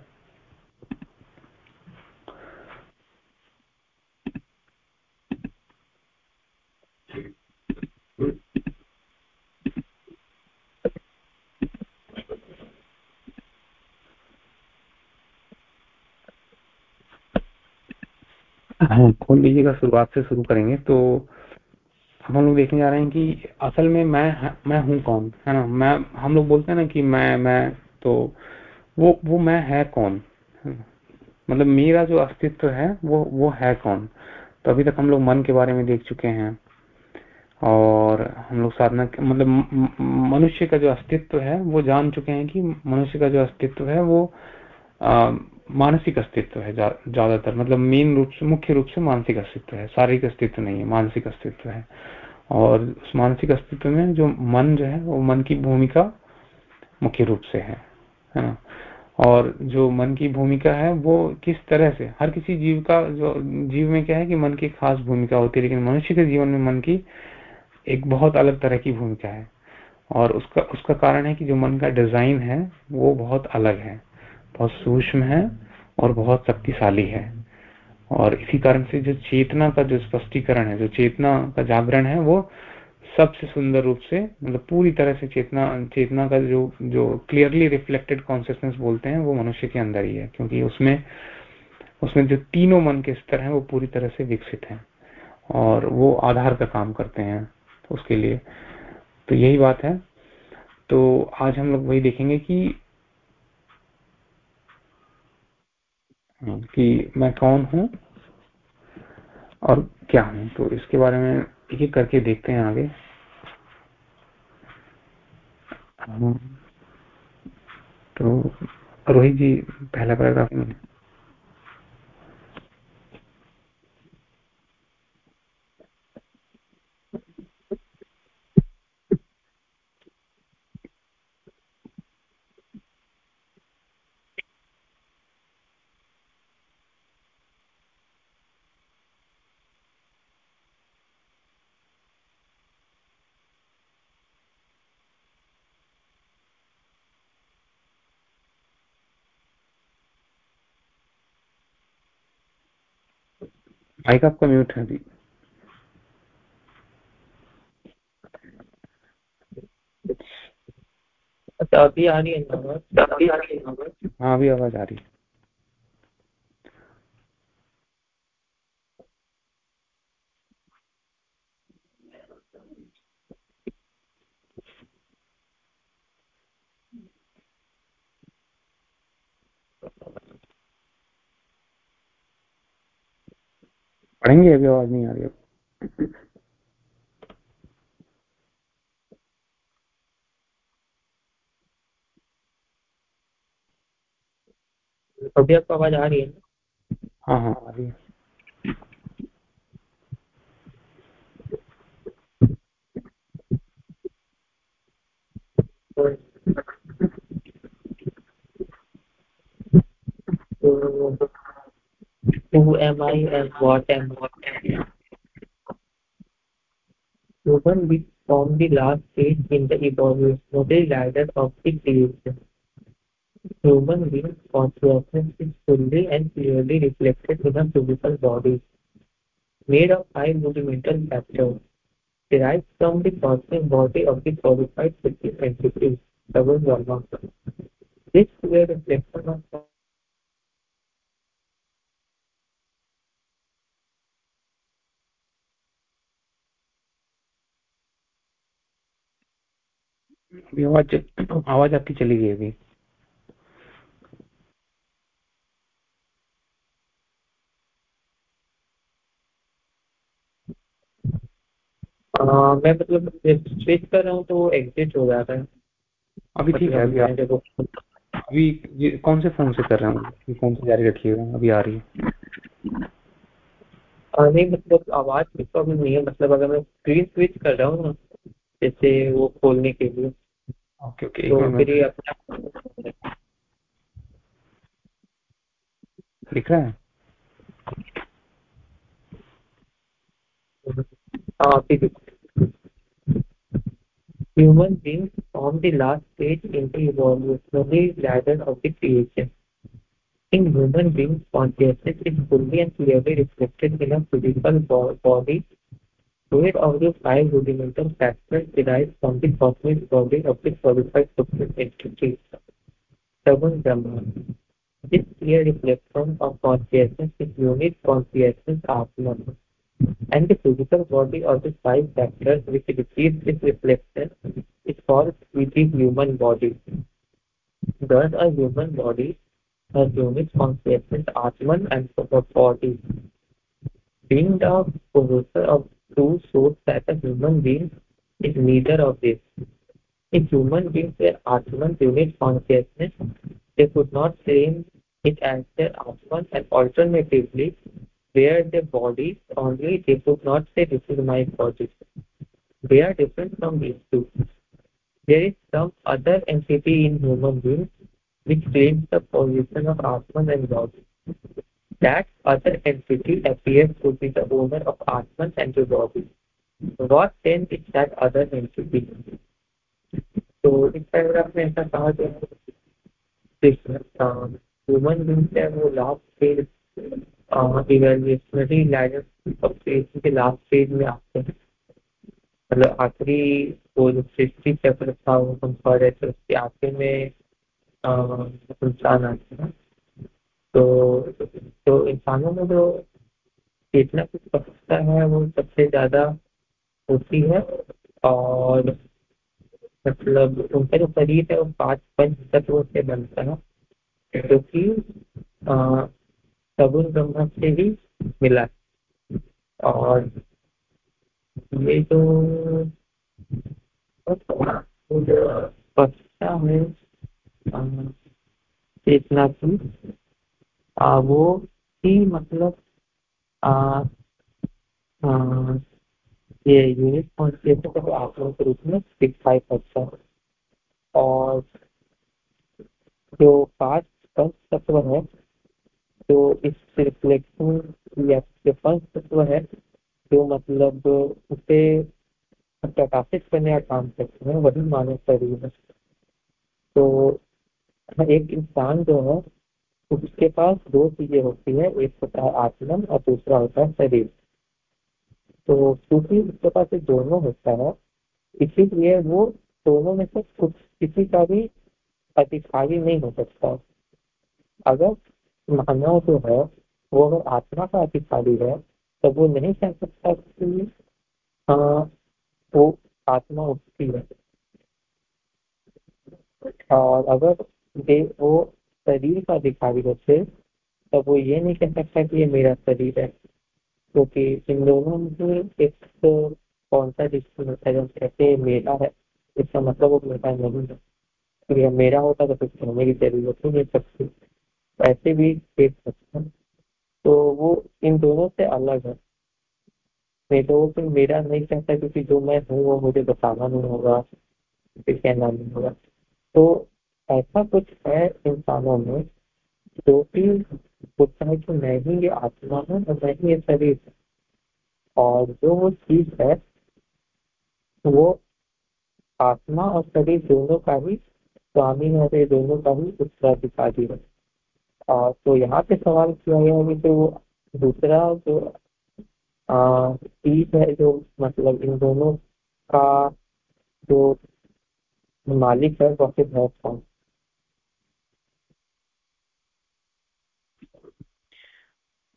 खोल लीजिएगा, शुरुआत से शुरू करेंगे। तो हम लोग देखने जा रहे हैं कि असल में मैं मैं हूँ कौन, है ना? मैं, हम लोग बोलते हैं ना कि मैं मैं तो वो वो मैं है कौन? मतलब मेरा जो अस्तित्व है, वो वो है कौन? तो अभी तक हम लोग मन के बारे में देख चुके हैं। और हम लोग साधना मतलब मनुष्य का जो अस्तित्व है, वो जान चुके हैं कि मनुष्य का जो अस्तित्व है, वो मानसिक अस्तित्व है ज़्यादातर। मतलब मेन रूप से, मुख्य रूप से मानसिक अस्तित्व है। शारीरिक अस्तित्व नहीं है, मानसिक अस्तित्व है। और उस मानसिक अस्तित्व में जो मन जो है, वो मन की भूमिका मुख्य रूप से है है ना? और जो मन की भूमिका है, वो किस तरह से? हर किसी जीव का, जो जीव में क्या है कि मन की खास भूमिका होती है, लेकिन मनुष्य के जीवन में मन की एक बहुत अलग तरह की भूमिका है। और उसका उसका कारण है कि जो मन का डिज़ाइन है, वो बहुत अलग है। बहुत सूक्ष्म है और बहुत शक्तिशाली है। और इसी कारण से जो चेतना का जो स्पष्टीकरण है, जो चेतना का जागरण है, वो सबसे सुंदर रूप से मतलब पूरी तरह से चेतना चेतना का जो जो क्लियरली रिफ्लेक्टेड कॉन्सियसनेस बोलते हैं, वो मनुष्य के अंदर ही है, क्योंकि उसमें उसमें जो तीनों मन के स्तर हैं, वो पूरी तरह से विकसित हैं और वो आधार का काम करते हैं उसके लिए। तो यही बात है। तो आज हम लोग वही देखेंगे कि कि मैं कौन हूँ और क्या हूँ? तो इसके बारे में एक एक करके देखते हैं आगे। तो रोहित जी, पहला पैराग्राफ में माइक आपका म्यूट है अभी। अभी आ रही अभी आ रही हाँ अभी आवाज़ आ रही है। पढ़ेंगे अभी आवाज़ नहीं आ रही है अभी आपको आवाज़ आ रही है हाँ हाँ आ रही है। तो who am I and what am I? Human beings form the last stage in the evolutionary ladder of the creation. Human beings consciousness is fully and clearly reflected in a physical body, made of five rudimental factors, derived from the cosmic body of the qualified physical entity, double. This clear reflection of अभी आवाज़ आवाज़ आपकी चली गई अभी। आ, मैं मतलब switch कर रहा हूँ तो वो एग्जिट हो जाता है अभी ठीक है अभी अभी कौन से फ़ोन से कर रहे हैं? फ़ोन से जारी रखिएगा अभी आ रही है। आ, नहीं मतलब आवाज़ की प्रॉब्लम नहीं है। मतलब अगर मैं स्क्रीन स्विच कर रहा हूँ ना जैसे वो खोलने के लिए। ओके ओके एक तो मिनट फिर में ये अपना लिख रहा है हाँ ठीक है Human beings form the last stage in the evolutionary ladder of the creation. In human beings, consciousness is fully and clearly reflected in a physical bo- body made of the five rudimental factors derived from the cosmic body of the qualified supreme entity, Seven Brahman. This clear reflection of consciousness is unit consciousness Atman. And the physical body of the five factors which receives this reflection is called the human body. Thus, a human body has unit consciousness Atman and body. Being the possessor of two souls that a human being is neither of these. If human beings were Atman unit consciousness, they could not claim it as their Atman and alternatively where their bodies only they could not say this is my body. They are different from these two. There is some other entity in human beings which claims the position of Atman and God. That other entity appears to be the owner of Atman and the body. What then is that other entity? तो इस paragraph में ऐसा कहा गया है human beings है वो last phase evolutionary ladder के लास्ट फ़ेज़ में आते हैं मतलब आखिरी वो जो सृष्टि चक्र था वो संसार है तो उसके आखिर में इंसान आते हैं तो तो इंसानों में जो चेतना की स्पष्टता है, वो सबसे ज़्यादा होती है और मतलब उनका जो शरीर है, वो पाँच पंच तत्वों से बनता है, जो कि सगुन ब्रह्म से ही मिला और ये जो स्पष्टता है चेतना की आ, वो ही मतलब आ, आ, ये यूनिट कॉन्सेप्ट को आंकड़ों के रूप में दिखाई पड़ता है। और जो पाँच पंच तत्व है जो इस रिफ्लेक्शन या जो पंच तत्व है जो मतलब उसे प्रकाशित करने का काम करते हैं वही मानव शरीर है। तो एक इंसान जो है उसके पास दो चीज़ें होती है एक होता है आत्मन और दूसरा होता है शरीर। तो क्योंकि उसके पास ये दोनों होता है इसीलिए वो दोनों में से कुछ किसी का भी अधिकारी नहीं हो सकता। अगर मानव जो है वो अगर आत्मा का अधिकारी है तो वो नहीं कह सकता कि आ, वो आत्मा उसकी है। और अगर वो शरीर का अधिकारी होते तो वो ये नहीं कह सकता कि ये मेरा शरीर है। क्योंकि इन दोनों में एक तो कौन सा डिसीज़न होता है जब कहते हैं मेरा है। इसका मतलब वो मेरा नहीं है। तो यह मेरा होता तो फिर कहने की ज़रूरत ही नहीं सकती ऐसे भी देख सकते हैं तो वो इन दोनों से अलग है। नहीं तो फिर मेरा नहीं कहता क्योंकि जो मैं हूँ, वो मुझे बताना नहीं होगा फिर कहना नहीं होगा। तो ऐसा कुछ है इंसानों में जो कि होता है कि मैं ही ये आत्मा हूँ और मैं ही ये शरीर और जो वो चीज़ है, वो आत्मा और शरीर दोनों का ही, स्वामी है और दोनों का ही उत्तराधिकारी है। और तो यहाँ पे सवाल किया गया है कि वो दूसरा जो चीज़ है जो मतलब इन दोनों का जो मालिक है वह है? कौन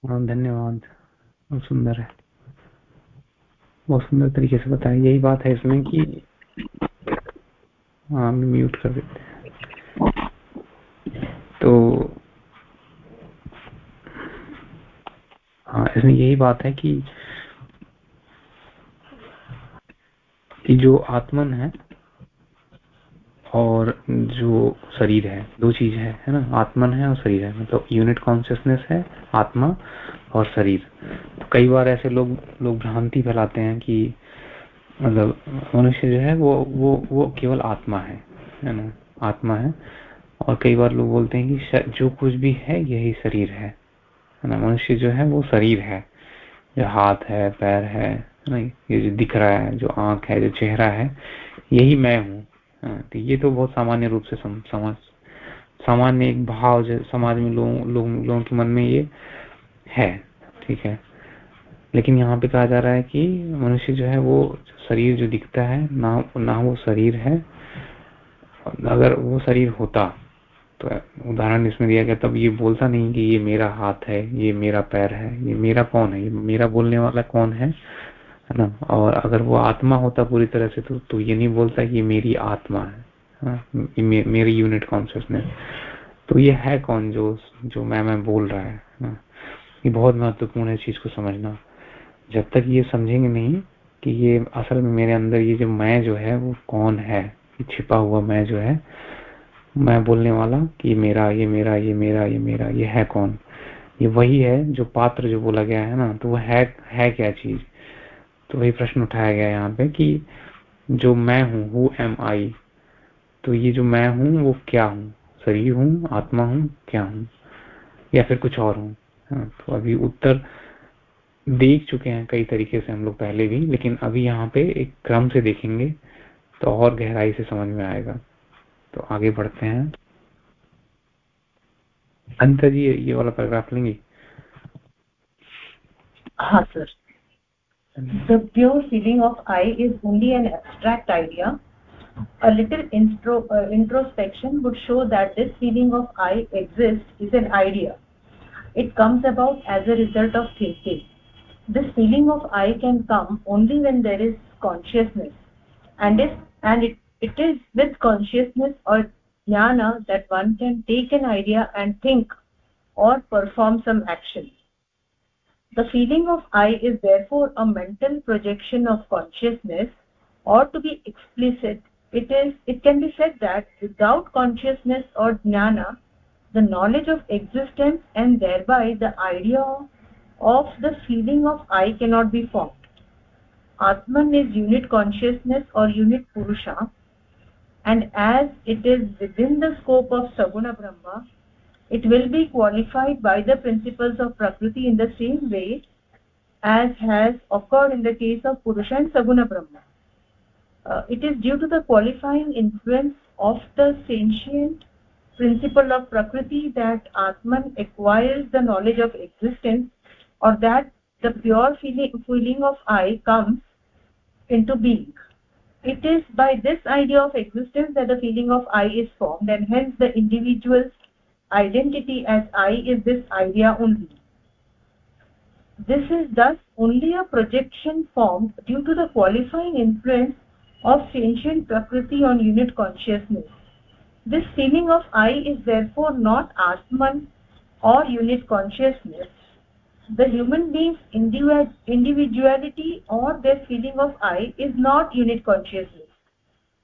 हाँ धन्यवाद। बहुत सुंदर है। बहुत सुंदर तरीके से बताया। यही बात है इसमें कि हाँ म्यूट कर देते हैं। तो हाँ इसमें यही बात है कि कि जो आत्मन है और जो शरीर है, दो चीज़ है है ना? आत्मन है और शरीर है। मतलब यूनिट कॉन्शियसनेस है, आत्मा और शरीर। तो कई बार ऐसे लोग लोग भ्रांति फैलाते हैं कि मतलब मनुष्य जो है, वो वो वो केवल आत्मा है है ना? आत्मा है। और कई बार लोग बोलते हैं कि जो कुछ भी है, यही शरीर है है ना? मनुष्य जो है, वो शरीर है। जो हाथ है, पैर है ना? ये जो दिख रहा है, जो आँख है, जो चेहरा है, यही मैं हूँ। तो ये तो बहुत सामान्य रूप से समझ सामान्य एक भाव जो समाज में लोगों लोग, लोगों के मन में ये है ठीक है। लेकिन यहाँ पे कहा जा रहा है कि मनुष्य जो है वो शरीर जो दिखता है ना ना वो शरीर है अगर वो शरीर होता तो उदाहरण इसमें दिया गया तब ये बोलता नहीं कि ये मेरा हाथ है ये मेरा पैर है ये मेरा कौन है ये मेरा बोलने वाला कौन है है ना? और अगर वो आत्मा होता पूरी तरह से तो, तो ये नहीं बोलता कि मेरी आत्मा है हाँ, मे, मेरी यूनिट कॉन्शियसनेस तो ये है कौन जो जो मैं मैं बोल रहा है ना? ये बहुत महत्वपूर्ण है चीज़ को समझना। जब तक ये समझेंगे नहीं कि ये असल में मेरे अंदर ये जो मैं जो है वो कौन है? ये छिपा हुआ मैं जो है मैं बोलने वाला कि मेरा ये मेरा ये मेरा ये मेरा ये है कौन? ये वही है जो पात्र जो बोला गया है ना तो वो है है क्या चीज़? तो वही प्रश्न उठाया गया यहाँ पे कि जो मैं हूँ हु एम आई तो ये जो मैं हूँ वो क्या हूँ? शरीर हूँ आत्मा हूँ क्या हूँ? या फिर कुछ और हूँ? हाँ, तो अभी उत्तर देख चुके हैं कई तरीके से हम लोग पहले भी लेकिन अभी यहाँ पे एक क्रम से देखेंगे तो और गहराई से समझ में आएगा। तो आगे बढ़ते हैं। अंतर जी ये वाला पैराग्राफ लेंगे? हाँ sir The pure feeling of I is only an abstract idea. A little intro, uh, introspection would show that this feeling of I exists is an idea. It comes about as a result of thinking. This feeling of I can come only when there is consciousness. And if and it, it is with consciousness or jnana that one can take an idea and think or perform some action the feeling of i is therefore a mental projection of consciousness or to be explicit it is it can be said that without consciousness or jnana the knowledge of existence and thereby the idea of the feeling of i cannot be formed. Atman is unit consciousness or unit purusha and as it is within the scope of saguna brahma it will be qualified by the principles of prakriti in the same way as has occurred in the case of purusha and saguna brahma. Uh, it is due to the qualifying influence of the sentient principle of prakriti that atman acquires the knowledge of existence or that the pure feeling, feeling of i comes into being. It is by this idea of existence that the feeling of i is formed and hence the individual's identity as i is this idea only. This is thus only a projection formed due to the qualifying influence of sentient prakriti on unit consciousness. This feeling of i is therefore not atman or unit consciousness. The human being's individuality or their feeling of i is not unit consciousness.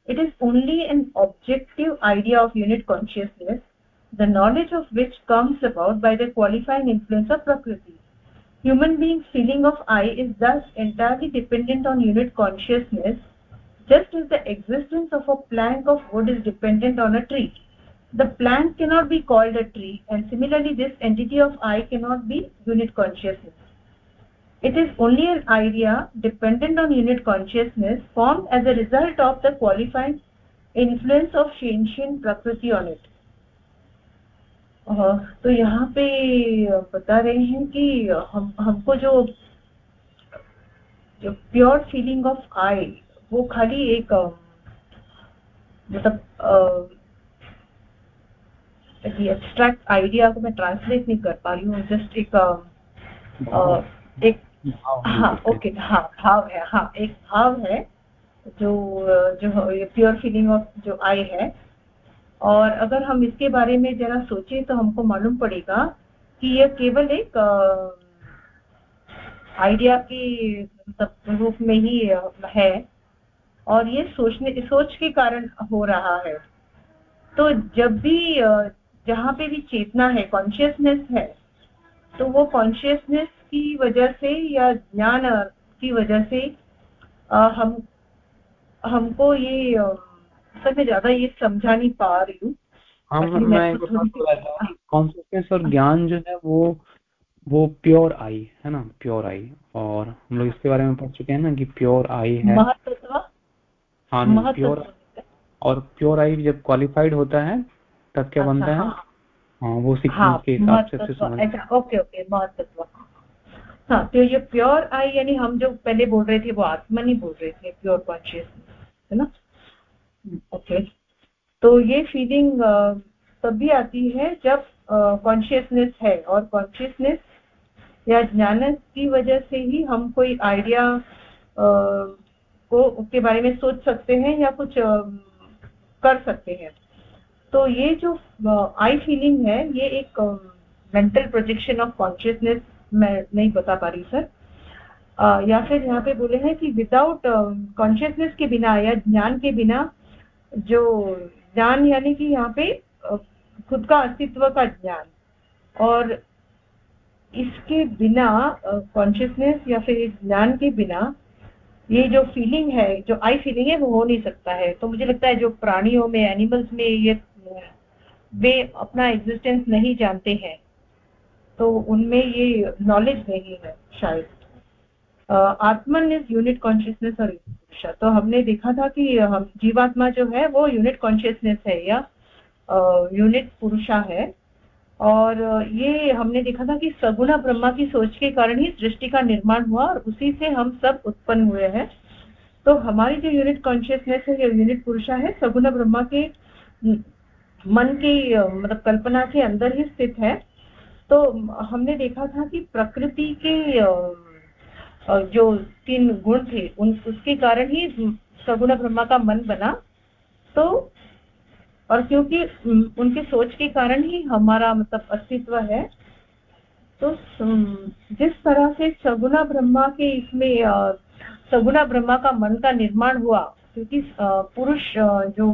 It is only an objective idea of unit consciousness the knowledge of which comes about by the qualifying influence of prakriti. Human being's feeling of i is thus entirely dependent on unit consciousness just as the existence of a plank of wood is dependent on a tree. The plank cannot be called a tree and similarly this entity of i cannot be unit consciousness. It is only an idea dependent on unit consciousness formed as a result of the qualifying influence of sentient prakriti on it तो यहाँ पे बता रहे हैं कि हम हमको जो जो प्योर फीलिंग ऑफ़ आई वो खाली एक मतलब एब्स्ट्रैक्ट आइडिया को मैं ट्रांसलेट नहीं कर पा रही हूँ जस्ट एक आ, एक हाँ ओके हाँ भाव है हाँ एक भाव है जो जो प्योर फीलिंग ऑफ़ जो आई है और अगर हम इसके बारे में जरा सोचें तो हमको मालूम पड़ेगा कि यह केवल एक आइडिया के मतलब रूप में ही है और ये सोचने, सोच के कारण हो रहा है। तो जब भी जहाँ पे भी चेतना है कॉन्शियसनेस है तो वो कॉन्शियसनेस की वजह से या ज्ञान की वजह से हम, हमको ये मैं ज़्यादा ये समझा नहीं पा रही हूँ। कॉन्शियसनेस और ज्ञान जो है वो वो प्योर आई है ना? प्योर आई और हम लोग इसके बारे में पढ़ चुके हैं ना कि प्योर आई है। हाँ प्योर और प्योर आई जब क्वालिफाइड होता है तब क्या अच्छा, बनता है? हाँ, हाँ वो हाँ, के हिसाब से समझ ओके ओके महत्व हाँ तो ये प्योर आई यानी हम जो पहले बोल रहे थे वो आत्मा नहीं बोल रहे थे प्योर कॉन्शियसनेस है ना? ओके तो ये फीलिंग तभी आती है जब कॉन्शियसनेस uh, है और कॉन्शियसनेस या ज्ञान की वजह से ही हम कोई आइडिया uh, को के बारे में सोच सकते हैं या कुछ uh, कर सकते हैं। तो ये जो आई फीलिंग है ये एक मेंटल प्रोजेक्शन ऑफ़ कॉन्शियसनेस मैं नहीं बता पा रही सर uh, या फिर यहाँ पे बोले हैं कि विदाउट कॉन्शियसनेस के बिना या ज्ञान के बिना जो ज्ञान, यानी कि यहाँ पे खुद का अस्तित्व का ज्ञान। और इसके बिना कॉन्शियसनेस या फिर ज्ञान के बिना, ये जो फीलिंग है, जो आई फीलिंग है, वो हो नहीं सकता है। तो मुझे लगता है जो प्राणियों में एनिमल्स में, ये वे अपना एग्जिस्टेंस नहीं जानते हैं तो उनमें ये नॉलेज नहीं है शायद। आत्मन इज़ यूनिट कॉन्शियसनेस और पुरुषा तो हमने देखा था कि हम, जीवात्मा जो है, वो यूनिट कॉन्शियसनेस है या यूनिट पुरुषा है। और ये हमने देखा था कि सगुना ब्रह्मा की सोच के कारण ही सृष्टि का निर्माण हुआ और उसी से हम सब उत्पन्न हुए हैं। तो हमारी जो यूनिट कॉन्शियसनेस है, या यूनिट पुरुषा है सगुना ब्रह्मा के मन की मतलब कल्पना के अंदर ही स्थित है। तो हमने देखा था कि प्रकृति के जो तीन गुण थे, उन, उसके कारण ही सगुण ब्रह्मा का मन बना। तो और क्योंकि उनके सोच के कारण ही हमारा मतलब अस्तित्व है तो जिस तरह से सगुना ब्रह्मा के इसमें सगुना ब्रह्मा का मन का निर्माण हुआ, क्योंकि पुरुष जो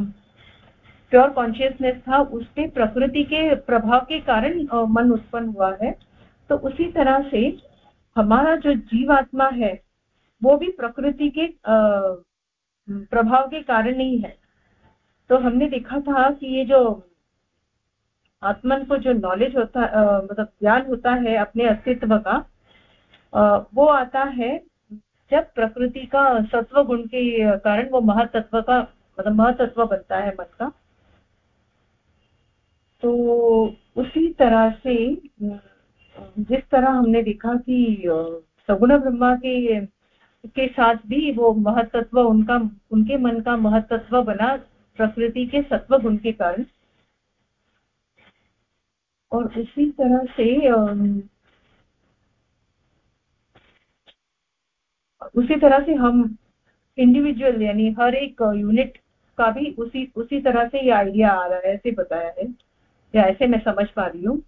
प्योर कॉन्शियसनेस था उसके प्रकृति के प्रभाव के कारण मन उत्पन्न हुआ है तो उसी तरह से हमारा जो जीवात्मा है, वो भी प्रकृति के प्रभाव के कारण ही है। तो हमने देखा था कि ये जो आत्मन को जो नॉलेज होता मतलब ज्ञान होता है अपने अस्तित्व का वो आता है जब प्रकृति का सत्व गुण के कारण वो महातत्व का मतलब महतत्व बनता है मन का। तो उसी तरह से जिस तरह हमने देखा कि सगुण ब्रह्मा के के साथ भी वो महत्व उनका, उनके मन का महत्व बना प्रकृति के सत्व गुण के कारण। और उसी तरह से उसी तरह से हम इंडिविजुअल यानी हर एक यूनिट का भी उसी उसी तरह से ये आइडिया आ रहा है, ऐसे बताया है। या ऐसे मैं समझ पा रही हूँ।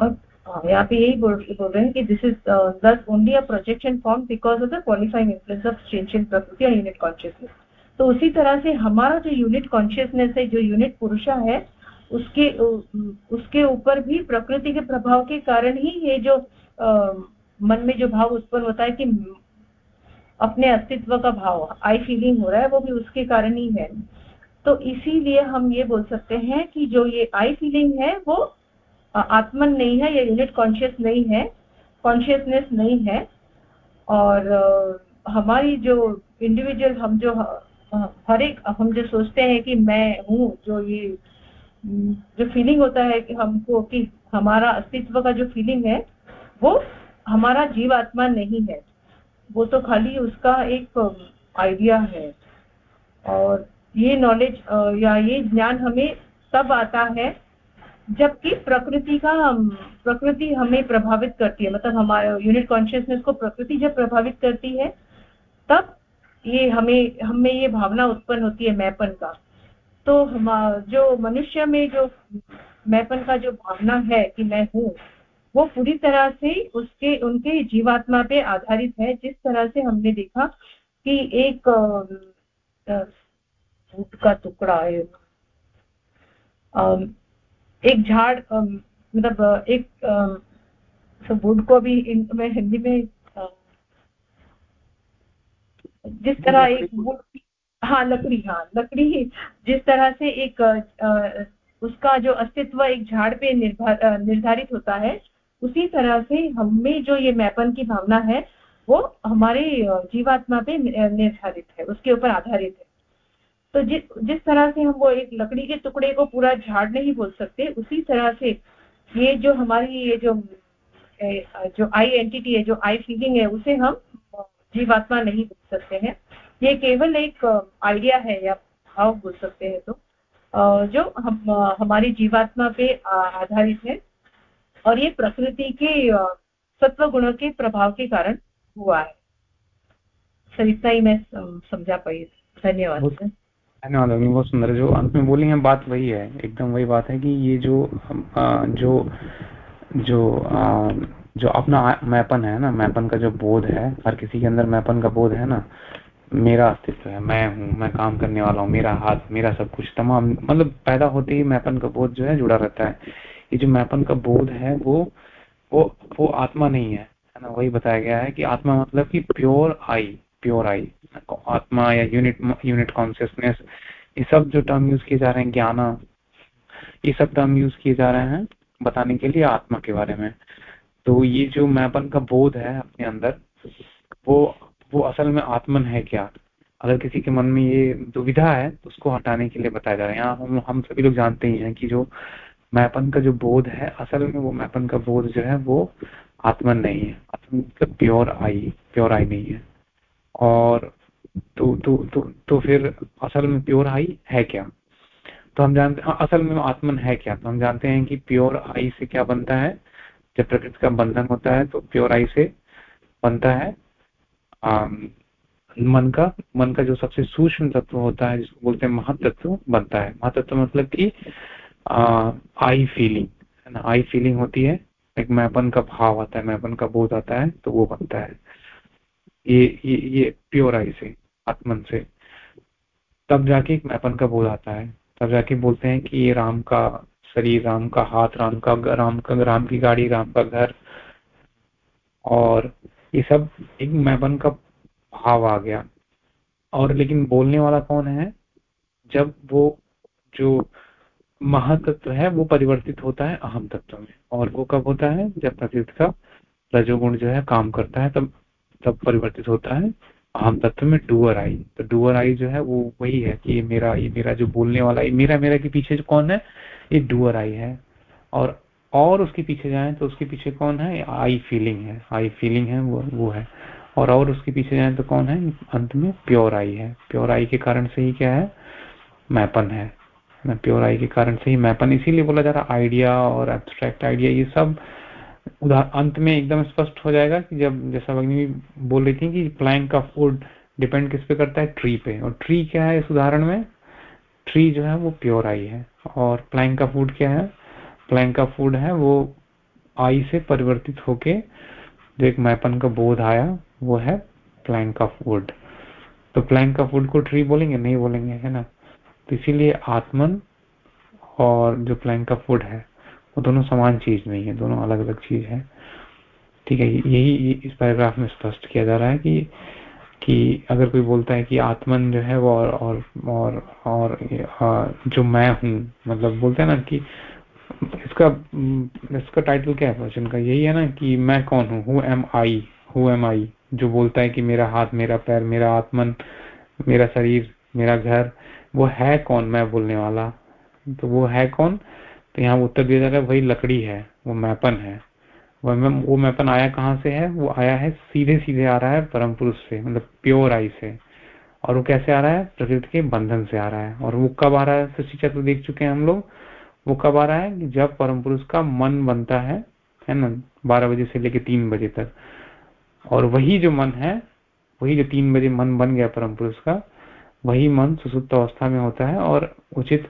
और यहाँ पे यही बोल बोल रहे हैं कि this is this only a projection form because of the qualifying influence of change in prakriti और यूनिट कॉन्शियसनेस तो उसी तरह से हमारा जो यूनिट कॉन्शियसनेस है जो यूनिट पुरुषा है उसके उसके ऊपर भी प्रकृति के प्रभाव के कारण ही ये जो आ, मन में जो भाव उत्पन्न होता है कि अपने अस्तित्व का भाव आई फीलिंग हो रहा है वो भी उसके कारण ही है। तो इसीलिए हम ये बोल सकते हैं कि जो ये आई फीलिंग है वो आत्मन नहीं है, या यूनिट कॉन्शियस नहीं है कॉन्शियसनेस नहीं है, और हमारी जो इंडिविजुअल हम जो हर एक, हम जो सोचते हैं कि मैं हूँ, जो ये जो फीलिंग होता है कि हमको, कि हमारा अस्तित्व का जो फीलिंग है, वो हमारा जीवात्मा नहीं है। वो तो खाली उसका एक आइडिया है। और ये नॉलेज या ये ज्ञान हमें तब आता है जबकि प्रकृति का प्रकृति हमें प्रभावित करती है। मतलब हमारे यूनिट कॉन्शियसनेस को प्रकृति जब प्रभावित करती है, तब ये हमें हमें ये भावना उत्पन्न होती है मैपन का। तो हम, जो मनुष्य में जो मैपन का जो भावना है कि मैं हूँ, वो पूरी तरह से उसके, उनके जीवात्मा पे आधारित है। जिस तरह से हमने देखा कि एक का टुकड़ा एक झाड़ मतलब एक वुड को भी इन मैं हिंदी में जिस तरह एक वुड हाँ लकड़ी हाँ लकड़ी ही जिस तरह से एक उसका जो अस्तित्व एक झाड़ पे निर्भर निर्धारित होता है उसी तरह से हमें जो ये मैपन की भावना है वो हमारे जीवात्मा पे निर्धारित है उसके ऊपर आधारित है। तो जिस जिस तरह से हम वो एक लकड़ी के टुकड़े को पूरा झाड़ नहीं बोल सकते उसी तरह से ये जो हमारी ये जो जो आई एंटिटी है जो आई फीलिंग है उसे हम जीवात्मा नहीं बोल सकते हैं। ये केवल एक आइडिया है या भाव बोल सकते हैं तो जो हम हमारी जीवात्मा पे आधारित है और ये प्रकृति के सत्व गुणों के प्रभाव के कारण हुआ है। सर इतना ही मैं समझा पाई धन्यवाद सर। धन्यवाद अग्नि बहुत सुंदर जो अंत में बोली है, बात वही है। एकदम वही बात है कि ये जो जो जो जो अपना मैपन है ना, मैपन का जो बोध है, हर किसी के अंदर मैपन का बोध है ना, मेरा अस्तित्व है। मैं हूँ, मैं काम करने वाला हूँ, मेरा हाथ, मेरा सब कुछ, तमाम मतलब पैदा होते ही मैपन का बोध जो है, जुड़ा रहता है। ये जो मैपन का बोध है, वो वो वो आत्मा नहीं है। है ना, वही बताया गया है कि आत्मा मतलब कि प्योर आई। प्योर आई आत्मा या यूनिट यूनिट कॉन्सियसनेस ये सब जो टर्म यूज़ किए जा रहे हैं, ज्ञाना, ये सब टर्म यूज़ किए जा रहे हैं बताने के लिए आत्मा के बारे में। तो ये जो मैपन का बोध है अपने अंदर, वो वो असल में आत्मन है क्या? अगर किसी के मन में ये दुविधा है तो उसको हटाने के लिए बताया जा रहा है। यहाँ हम हम सभी लोग जानते ही हैं कि जो मैपन का जो बोध है, असल में वो मैपन का बोध जो है, वो आत्मन नहीं है। आत्मन मतलब प्योर आई प्योर आई नहीं है। और तो तो तो तो फिर असल में प्योर आई है क्या? तो हम जानते हैं असल में आत्मन है क्या? तो हम जानते हैं कि प्योर आई से क्या बनता है? जब प्रकृति का बंधन होता है तो प्योर आई से बनता है आ, मन का मन का जो सबसे सूक्ष्म तत्व होता है जिसको बोलते हैं महातत्व बनता है। महातत्व मतलब कि आई फीलिंग है ना? आई फीलिंग होती है एक मैपन का भाव आता है मैपन का बोध आता है तो वो बनता है। ये ये ये प्योर आई से आत्मन से। तब जाके एक मैपन का बोध आता है। तब जाके बोलते हैं कि ये राम का शरीर, राम का हाथ, राम का राम का, राम की गाड़ी, राम का घर। और ये सब एक मैपन का भाव आ गया। और लेकिन बोलने वाला कौन है? जब वो जो महातत्व है, वो परिवर्तित होता है अहम तत्व में। और वो कब होता है? जब प्रकृति का रजोगुण जो है, काम करता है, तब तब परिवर्तित होता है। अहम तत्व में डुअर आई तो डुअर आई जो है, वो वही है कि ये मेरा ये मेरा जो बोलने वाला, ये मेरा मेरा के पीछे जो कौन है, ये डुअर आई है। और और उसके पीछे जाए तो उसके पीछे कौन है आई फीलिंग है। आई फीलिंग है, वो वो है। और और उसके पीछे जाए तो कौन है, अंत में प्योर आई है। प्योर आई के कारण से ही क्या है, मैपन है। प्योर आई के कारण से ही मैपन। इसीलिए बोला जा रहा आइडिया और एब्स्ट्रैक्ट आइडिया ये सब अंत में एकदम स्पष्ट हो जाएगा कि जब, जैसा भगनी बोल रही थी कि प्लैंक का फ़ूड डिपेंड किस पे करता है? ट्री पे। और ट्री क्या है इस उदाहरण में? ट्री जो है वो प्योर आई है। और प्लैंक का फ़ूड क्या है? प्लैंक का फ़ूड है वो आई से परिवर्तित होके जो एक मैपन का बोध आया, वो है प्लैंक का फ़ूड तो प्लैंक का फ़ूड को ट्री बोलेंगे? नहीं बोलेंगे, है ना? तो इसीलिए आत्मन और जो प्लैंक का फ़ूड है वो दोनों समान चीज़ नहीं है दोनों अलग अलग चीज़ है। ठीक है यही इस पैराग्राफ में स्पष्ट किया जा रहा है कि कि अगर कोई बोलता है कि आत्मन जो है वो और और और, और जो मैं हूँ मतलब बोलते हैं ना कि इसका इसका टाइटल क्या है क्वेश्चन का? यही है ना कि मैं कौन हूँ? Who am I who am I जो बोलता है कि मेरा हाथ मेरा पैर मेरा आत्मन मेरा शरीर मेरा घर वो है कौन? मैं बोलने वाला। तो वो है कौन? तो यहाँ उत्तर दिया जा रहा है वही लकड़ी है, वो मैपन है। वो मैपन आया कहाँ से है? वो आया है सीधे सीधे आ रहा है परम पुरुष से मतलब प्योर आई से। और वो कैसे आ रहा है? प्रकृति के बंधन से आ रहा है। और वो कब आ रहा है? सची चक्र देख चुके हैं हम लोग। वो कब आ रहा है? जब परम पुरुष का मन बनता है है ना, बारह बजे से लेके तीन बजे तक। और वही जो मन है, वही जो तीन बजे मन बन गया परम पुरुष का, वही मन सुसुप्त अवस्था में होता है और उचित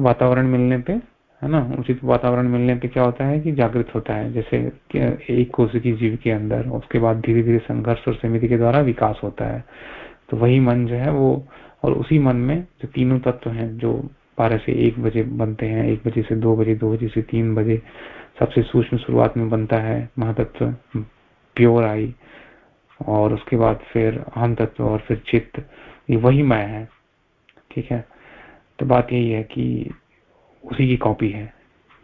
वातावरण मिलने पे है ना? उचित वातावरण मिलने पे क्या होता है कि जागृत होता है। जैसे एक कोशिकी जीव के अंदर, उसके बाद धीरे धीरे संघर्ष और समिति के द्वारा विकास होता है। तो वही मन जो है वो, और उसी मन में जो तीनों तत्व हैं, जो बारह से एक बजे बनते हैं, एक बजे से दो बजे दो बजे से तीन बजे, सबसे सूक्ष्म शुरुआत में बनता है महातत्व, प्योर आई, और उसके बाद फिर अहम तत्व और फिर चित्त, ये वही मैं है। ठीक है? तो बात यही है कि उसी की कॉपी है।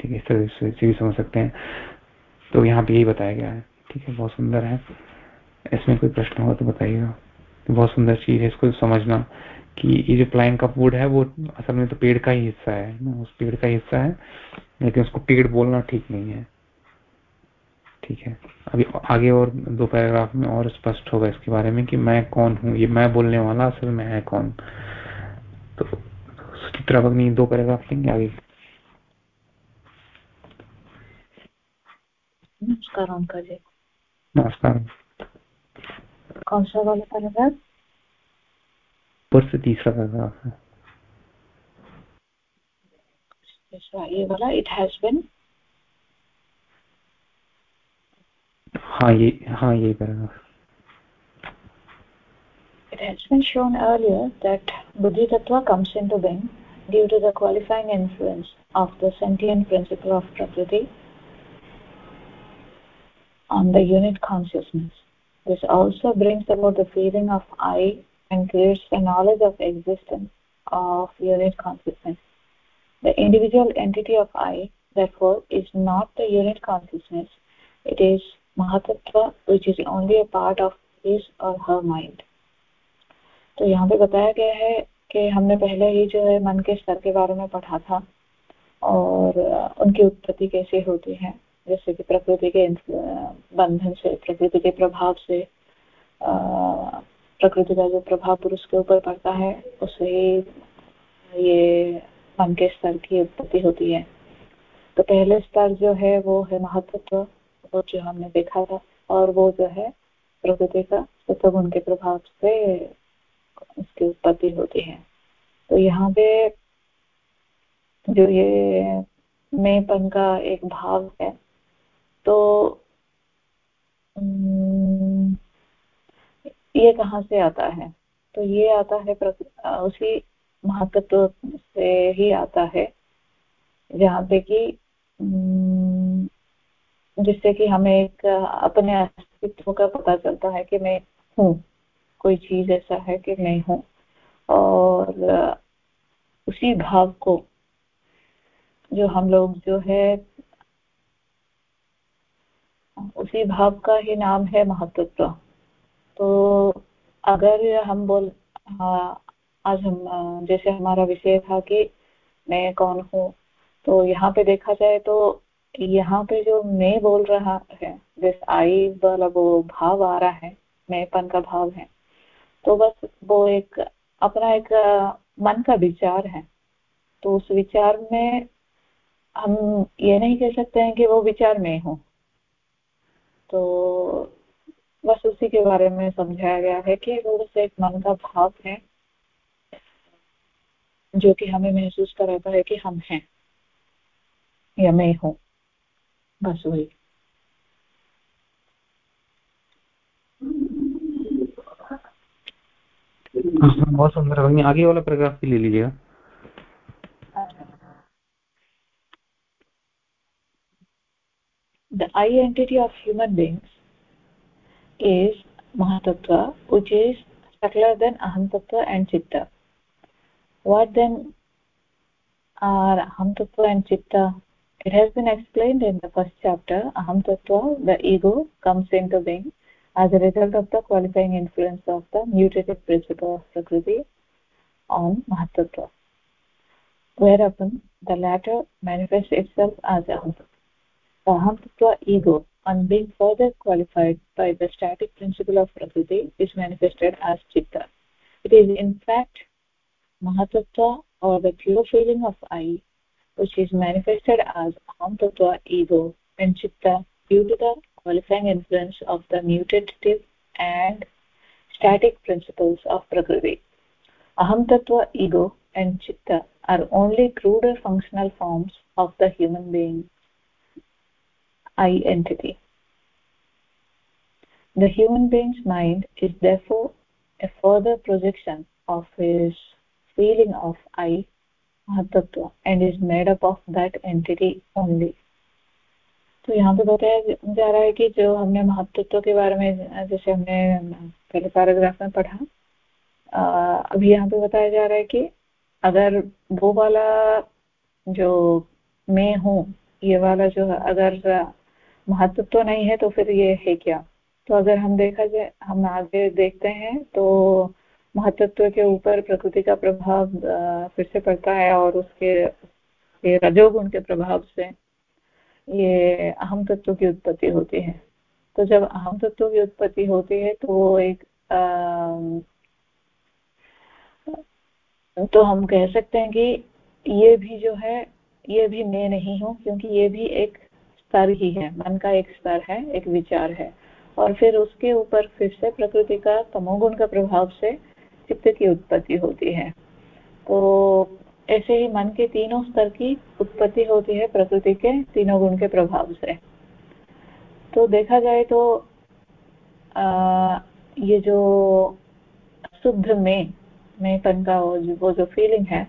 ठीक है, इस तरह से भी समझ सकते हैं। तो यहाँ पे यही बताया गया है। ठीक है, बहुत सुंदर है। इसमें कोई प्रश्न हो तो बताइएगा। तो बहुत सुंदर चीज़ है इसको समझना कि ये जो प्लाइन का वुड है, वो असल में तो पेड़ का ही हिस्सा है ना। उस पेड़ का हिस्सा है, लेकिन उसको पेड़ बोलना ठीक नहीं है। ठीक है, अभी आगे और दो पैराग्राफ में और स्पष्ट होगा इसके बारे में कि मैं कौन हूँ? ये मैं बोलने वाला, असल में है कौन? तो सुचित्रा भगनी दो पैराग्राफ लेंगे आगे। नमस्कार अंकल जी नमस्कार कौन सा वाला पैराग्राफ ऊपर से तीसरा पैराग्राफ है ये वाला इट हैज बिन हाँ ये हाँ ये paragraph It has been shown earlier that Buddhi Tattva comes into being due to the qualifying influence of the sentient principle of Prakriti On the unit consciousness this also brings about the feeling of i and creates the knowledge of existence of unit consciousness the individual entity of i therefore is not the unit consciousness it is mahatattva which is only a part of his or her mind तो यहाँ पे बताया गया है कि हमने पहले ही जो है मन के स्तर के बारे में पढ़ा था और उनकी उत्पत्ति कैसे होती है जैसे कि प्रकृति के बंधन से, प्रकृति के प्रभाव से प्रकृति का जो प्रभाव पुरुष के ऊपर पड़ता है, उससे ही ये मन के स्तर की उत्पत्ति होती है। तो पहले स्तर जो है, वो है महत्व वो जो हमने देखा था, और वो जो है प्रकृति का सत्वगुण के प्रभाव से उसकी उत्पत्ति होती है। तो यहाँ पे जो ये मेपन का एक भाव है तो ये कहाँ से आता है? तो ये आता है उसी महत्व से ही आता है, जहाँ पे कि जिससे कि हमें एक अपने अस्तित्व का पता चलता है कि मैं हूँ, कोई चीज़ ऐसा है कि मैं हूँ, और उसी भाव को जो हम लोग जो है उसी भाव का ही नाम है महत्वत्व तो अगर हम बोल हाँ आज हम जैसे हमारा विषय था कि मैं कौन हूँ तो यहाँ पे देखा जाए तो यहाँ पे जो मैं बोल रहा है, जिस आई वाला वो भाव आ रहा है, मैंपन का भाव है तो बस वो एक, अपना एक मन का विचार है। तो उस विचार में हम ये नहीं कह सकते हैं कि वो विचार में हूँ। तो बस उसी के बारे में समझाया गया है कि वो बस एक मन का भाव है जो कि हमें महसूस कराता है कि हम हैं या मैं हूँ बस वही। हाँ, बहुत सुंदर आगे वाला पैराग्राफ भी ले लीजिएगा। The identity of human beings is Mahatattva, which is subtler than Aham and Chitta. What then are Aham and Chitta? It has been explained in the first chapter, Aham the ego comes into being as a result of the qualifying influence of the mutative principle of Prakriti on Mahatattva, whereupon the latter manifests itself as Aham. The Aham Tattva ego on being further qualified by the static principle of prakriti is manifested as chitta. It is in fact mahatattva or the pure feeling of i which is manifested as aham tattva ego and chitta due to the qualifying influence of the mutative and static principles of prakriti. Aham tattva ego and chitta are only cruder functional forms of the human being I entity. The human being's mind is therefore a further projection of his feeling of I, Mahatattva, and is made up of that entity only. तो यहाँ पे बताया जा रहा है कि जो हमने महत्व के बारे में जैसे हमने पहले पैराग्राफ में पढ़ा अभी यहाँ पे बताया जा रहा है कि अगर वो वाला जो मैं हूँ ये वाला जो अगर महत्व तो नहीं है तो फिर ये है क्या? तो अगर हम देखा जाए हम आगे देखते हैं तो महत्व के ऊपर प्रकृति का प्रभाव फिर से पड़ता है और उसके ये रजोगुण के प्रभाव से ये अहम तत्व की उत्पत्ति होती है। तो जब अहम तत्व की उत्पत्ति होती है तो वो एक आ, तो हम कह सकते हैं कि ये भी जो है ये भी मैं नहीं हूँ क्योंकि ये भी एक स्तर ही है मन का एक स्तर है एक विचार है। और फिर उसके ऊपर फिर से प्रकृति का तमोगुण का प्रभाव से चित्त की उत्पत्ति होती है। तो ऐसे ही मन के तीनों स्तर की उत्पत्ति होती है प्रकृति के तीनों गुण के प्रभाव से। तो देखा जाए तो आ, ये जो शुद्ध में मेंपन का वो जो, वो जो फीलिंग है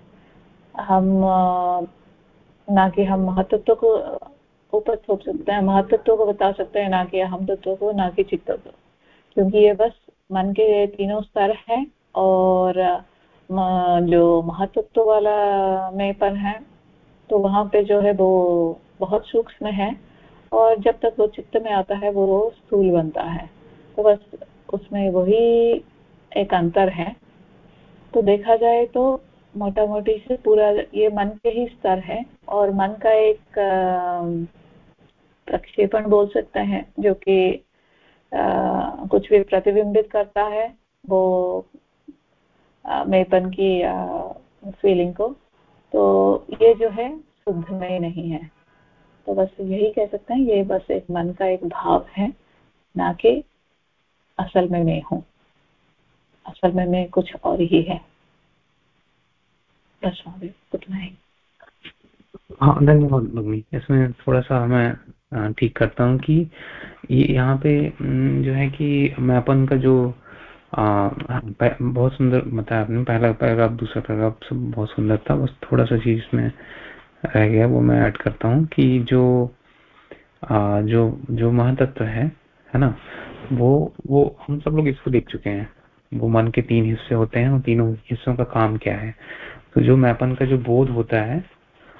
हम ना कि हम महत्व को ऊपर थोप सकते हैं महत्व को बता सकते हैं, ना कि अहम तत्व को, ना कि चित्त को। क्योंकि ये बस मन के तीनों स्तर है और जो महत्व वाला में पर है तो वहाँ पे जो है वो बहुत सूक्ष्म है और जब तक वो चित्त में आता है, वो स्थूल बनता है। तो बस उसमें वही एक अंतर है। तो देखा जाए तो मोटा मोटी से पूरा ये मन के ही स्तर है और मन का एक प्रक्षेपण बोल सकते हैं, जो कि कुछ भी प्रतिबिंबित करता है, वो मेपन की फीलिंग को। तो ये जो है शुद्ध में नहीं है। तो बस यही कह सकते हैं, ये बस एक मन का एक भाव है, ना कि असल में मैं हूँ। असल में मैं कुछ और ही है। बस उतना ही। हाँ धन्यवाद भगनी इसमें थोड़ा सा मैं ठीक करता हूँ कि यहाँ पे जो है कि मैपन का जो आ, बहुत सुंदर बताया आपने पहला पैराग्राफ दूसरा पैराग्राफ सब बहुत सुंदर था बस थोड़ा सा चीज़ में रह गया वो मैं ऐड करता हूँ कि जो आ, जो जो महातत्व है है ना वो वो हम सब लोग इसको देख चुके हैं। वो मन के तीन हिस्से होते हैं और तीनों हिस्सों का काम क्या है? तो जो मैपन का जो बोध होता है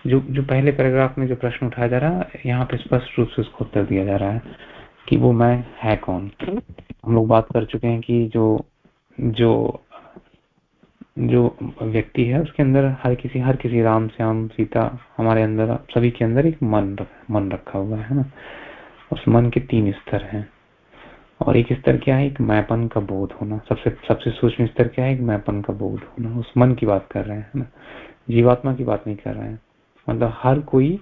जो जो पहले पैराग्राफ में जो प्रश्न उठाया जा रहा है यहाँ पे स्पष्ट रूप से उसको उत्तर दिया जा रहा है कि वो मैं है कौन हम लोग बात कर चुके हैं कि जो जो जो व्यक्ति है, उसके अंदर हर किसी हर किसी राम, श्याम, सीता हमारे अंदर, सभी के अंदर एक मन मन रखा हुआ है ना? उस मन के तीन स्तर हैं। और एक स्तर क्या है? एक मैपन का बोध होना। सबसे सबसे सूक्ष्म स्तर क्या है? एक मैपन का बोध होना। उस मन की बात कर रहे हैं ना? जीवात्मा की बात नहीं कर रहे हैं। मतलब हर कोई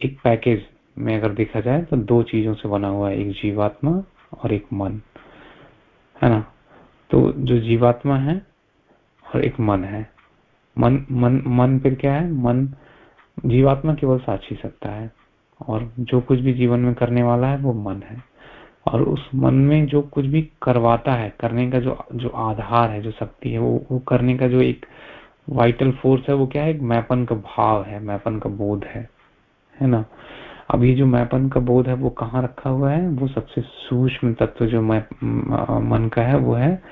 एक पैकेज में अगर देखा जाए तो दो चीज़ों से बना हुआ है, एक जीवात्मा और एक मन, है ना? तो जो जीवात्मा है और एक मन है। मन मन मन फिर क्या है? मन जीवात्मा केवल साक्षी सकता है और जो कुछ भी जीवन में करने वाला है वो मन है। और उस मन में जो कुछ भी करवाता है, करने का जो जो आधार है, जो शक्ति है, वो वो करने का जो एक वाइटल फोर्स है, वो क्या है? मैपन का भाव है, मैपन का बोध है है ना? अभी जो मैपन का बोध है, वो कहाँ रखा हुआ है? वो सबसे सूक्ष्म तत्व जो मन का है, वो है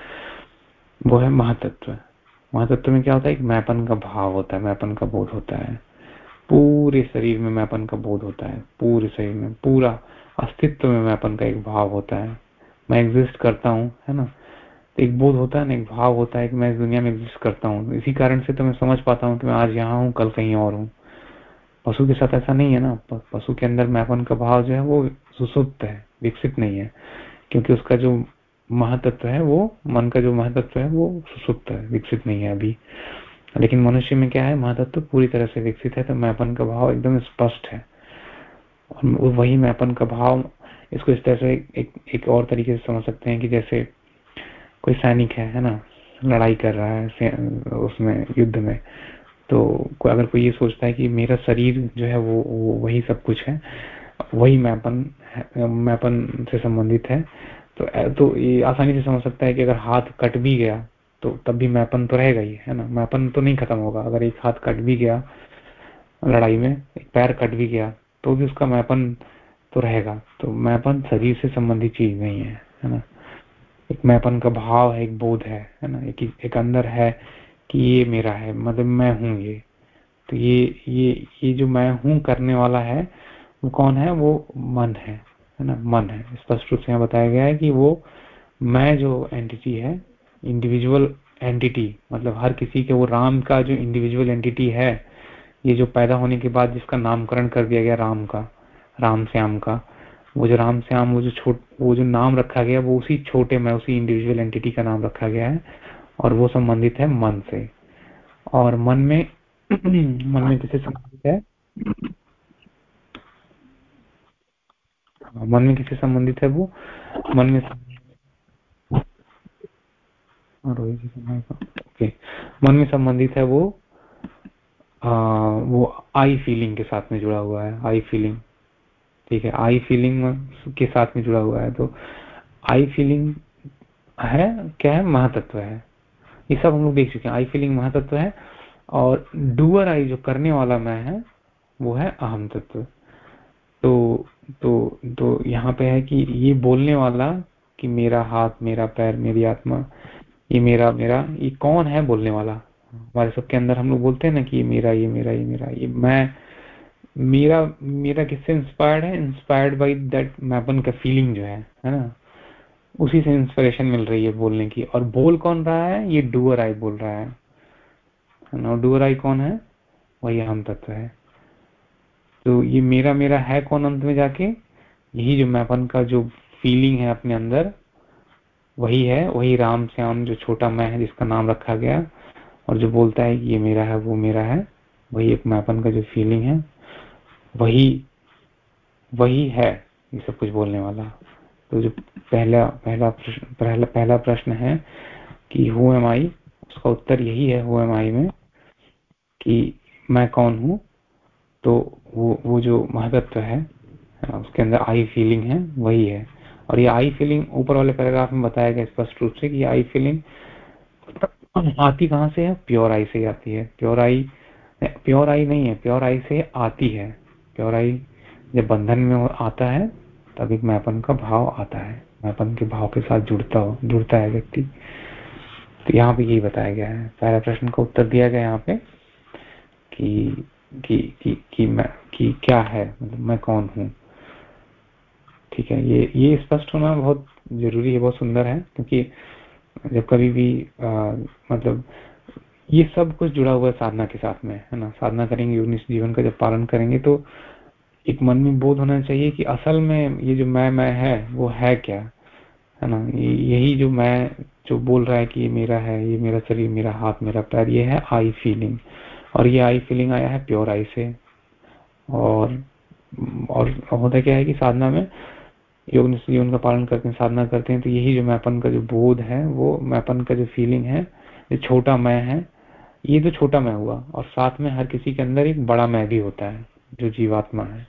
वो है महातत्व। महातत्व में क्या होता है? एक मैपन का भाव होता है, मैपन का बोध होता है। पूरे शरीर में मैपन का बोध होता है, पूरे शरीर में, पूरा अस्तित्व में मैपन का एक भाव होता है। मैं एग्जिस्ट करता हूँ, है ना? एक बोध होता है ना एक भाव होता है कि मैं इस दुनिया में एग्जिस्ट करता हूँ। इसी कारण से तो मैं समझ पाता हूँ कि मैं आज यहाँ हूँ कल कहीं और हूँ। पशु के साथ ऐसा नहीं है ना पशु के अंदर मैपन का भाव जो है वो सुसुप्त है विकसित नहीं है। क्योंकि उसका जो महातत्व है वो मन का जो महातत्व है वो सुसुप्त है विकसित नहीं है अभी। लेकिन मनुष्य में क्या है महातत्व पूरी तरह से विकसित है तो मैपन का भाव एकदम स्पष्ट है। और वही मैपन का भाव इसको इस तरह से एक, एक और तरीके से समझ सकते हैं कि जैसे कोई सैनिक है है ना? लड़ाई कर रहा है उसमें युद्ध में। तो अगर कोई ये सोचता है कि मेरा शरीर जो है वो, वो वही सब कुछ है वही मैपन मैपन से संबंधित है तो तो ये आसानी से समझ सकता है कि अगर हाथ कट भी गया तो तब भी मैपन तो रहेगा ही है ना? मैपन तो नहीं खत्म होगा। अगर एक हाथ कट भी गया लड़ाई में एक पैर कट भी गया तो भी उसका मैपन तो रहेगा। तो मैपन शरीर से संबंधित चीज़ नहीं है है ना? एक मैपन का भाव है, एक बोध है है ना? एक एक अंदर है कि ये मेरा है मतलब मैं हूँ ये। तो ये ये ये जो मैं हूँ करने वाला है, वो कौन है? वो मन है है ना? मन है। स्पष्ट रूप से यहाँ बताया गया है कि वो मैं जो एंटिटी है इंडिविजुअल एंटिटी मतलब हर किसी के, वो राम का जो इंडिविजुअल एंटिटी है, ये जो पैदा होने के बाद जिसका नामकरण कर दिया गया राम का, राम श्याम का वो जो राम श्याम वो जो छोट वो जो नाम रखा गया वो उसी छोटे में उसी इंडिविजुअल एंटिटी का नाम रखा गया है और वो संबंधित है मन से। और मन में मन में किसे संबंधित है? मन में किसे संबंधित है वो? मन में ओके। मन में संबंधित है वो आ, वो आई फीलिंग के साथ में जुड़ा हुआ है आई फीलिंग। ठीक है आई फीलिंग के साथ में जुड़ा हुआ है तो आई फीलिंग है, क्या है, महातत्व है। ये सब हम लोग देख चुके हैं आई फीलिंग महातत्व है, और डूअर आई जो करने वाला मैं है, वो है अहम तत्व। तो तो तो यहाँ पे है कि ये बोलने वाला कि मेरा हाथ, मेरा पैर, मेरी आत्मा, ये मेरा मेरा, ये कौन है बोलने वाला? हमारे सबके अंदर हम लोग बोलते हैं ना कि ये मेरा ये मेरा ये मेरा, ये मैं मेरा मेरा किससे इंस्पायर्ड है? इंस्पायर्ड बाई दैट मैपन का फीलिंग जो है है ना? उसी से इंस्पिरेशन मिल रही है बोलने की। और बोल कौन रहा है? ये डूअर आई बोल रहा है। ना डूअर आई कौन है? वही हम तत्व है। तो ये मेरा मेरा है कौन अंत में जाके? यही जो मैपन का जो फीलिंग है अपने अंदर, वही है। वही राम श्याम जो छोटा मैं है, जिसका नाम रखा गया, और जो बोलता है कि ये मेरा है, वो मेरा है, वही एक मैपन का जो फीलिंग है। वही वही है ये सब कुछ बोलने वाला। तो जो पहला पहला प्रश्न, पहला पहला प्रश्न है कि हु एम आई उसका उत्तर यही है हु एम आई में, कि मैं कौन हूँ? तो वो वो जो महत्व है, उसके अंदर आई फीलिंग है, वही है। और ये आई फीलिंग ऊपर वाले पैराग्राफ में बताया गया स्पष्ट रूप से कि आई फीलिंग आती कहाँ से है? प्योर आई से आती है। प्योर आई प्योर आई नहीं है प्योर आई से आती है। प्योर आई जब बंधन में आता है तब एक मैपन का भाव आता है। मैपन के भाव के साथ जुड़ता हो जुड़ता है व्यक्ति। तो यहाँ पे यही बताया गया है। पहला प्रश्न का उत्तर दिया गया यहाँ पे कि कि कि कि मैं कि क्या है? मतलब मैं कौन हूँ? ठीक है ये ये स्पष्ट होना बहुत ज़रूरी है बहुत सुंदर है क्योंकि जब कभी भी आ, मतलब ये सब कुछ जुड़ा हुआ है साधना के साथ में, है ना? साधना करेंगे योग जीवन का जब पालन करेंगे तो एक मन में बोध होना चाहिए कि असल में ये जो मैं मैं है, वो है क्या? है ना? यही जो मैं, जो बोल रहा है कि ये मेरा है, ये मेरा शरीर, मेरा हाथ, मेरा पैर, ये है आई फीलिंग। और ये आई फीलिंग आया है प्योर आई से। और और होता क्या है कि साधना में योग जीवन का पालन करते हैं, साधना करते हैं तो यही जो मैपन का जो बोध है, वो मैपन का जो फीलिंग है, जो छोटा मैं है ये तो छोटा मैं हुआ और साथ में हर किसी के अंदर एक बड़ा मैं भी होता है जो जीवात्मा है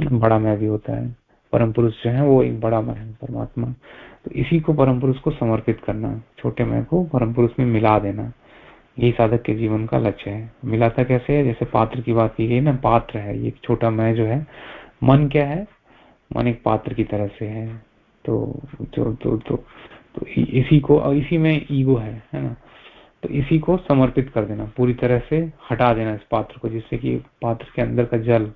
बड़ा मैं भी होता है। परम पुरुष जो है वो एक बड़ा मैं है परमात्मा। तो इसी को परम पुरुष को समर्पित करना छोटे मैं को परम पुरुष में मिला देना यही साधक के जीवन का लक्ष्य है। मिलाता कैसे है? जैसे पात्र की बात की गई ना पात्र है ये छोटा मैं जो है मन क्या है? मन एक पात्र की तरह से है। तो तो तो तो, तो इसी को इसी में ईगो है है ना? तो इसी को समर्पित कर देना, पूरी तरह से हटा देना इस पात्र को, जिससे कि पात्र के अंदर का जल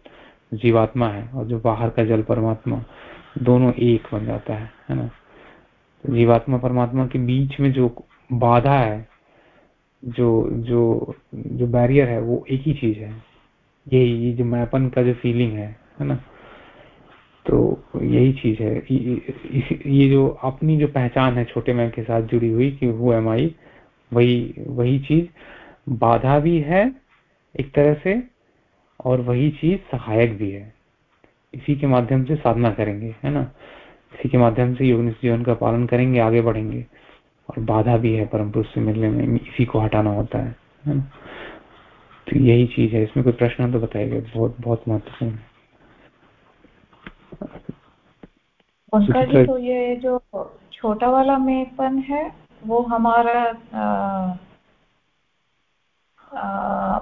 जीवात्मा है और जो बाहर का जल परमात्मा, दोनों एक बन जाता है है ना? तो जीवात्मा परमात्मा के बीच में जो बाधा है, जो जो जो बैरियर है, वो एक ही चीज़ है। यही, ये जो मैपन का जो फीलिंग है है ना? तो यही चीज़ है। ये जो अपनी जो पहचान है छोटे मैं के साथ जुड़ी हुई कि वो एम आई वही वही चीज़ बाधा भी है एक तरह से और वही चीज़ सहायक भी है। इसी के माध्यम से साधना करेंगे है ना? इसी के माध्यम से योग जीवन का पालन करेंगे आगे बढ़ेंगे। और बाधा भी है परम पुरुष से मिलने में इसी को हटाना होता है है ना? तो यही चीज़ है। इसमें कोई प्रश्न तो बताएगा बहुत बहुत महत्वपूर्ण है। उनका जी तो ये जो छोटा वाला मेपन है वो हमारा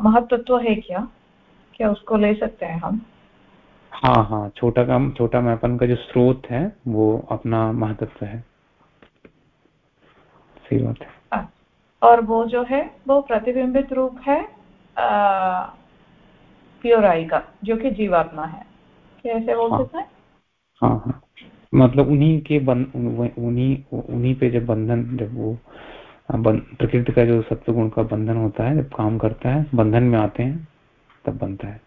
महत्व है क्या? क्या उसको ले सकते हैं हम? हाँ हाँ छोटा का छोटा मैपन का जो स्रोत है वो अपना महत्व है। सही बात है। हाँ, और वो जो है वो प्रतिबिंबित रूप है प्योर आई का जो कि जीवात्मा है। कैसे बोल हाँ, सकते हैं? हाँ हाँ। मतलब उन्हीं के उन्हीं उन्हीं पे जब बंधन जब वो प्रकृति का जो सत्व गुण का बंधन होता है जब काम करता है बंधन में आते हैं तब बनता है।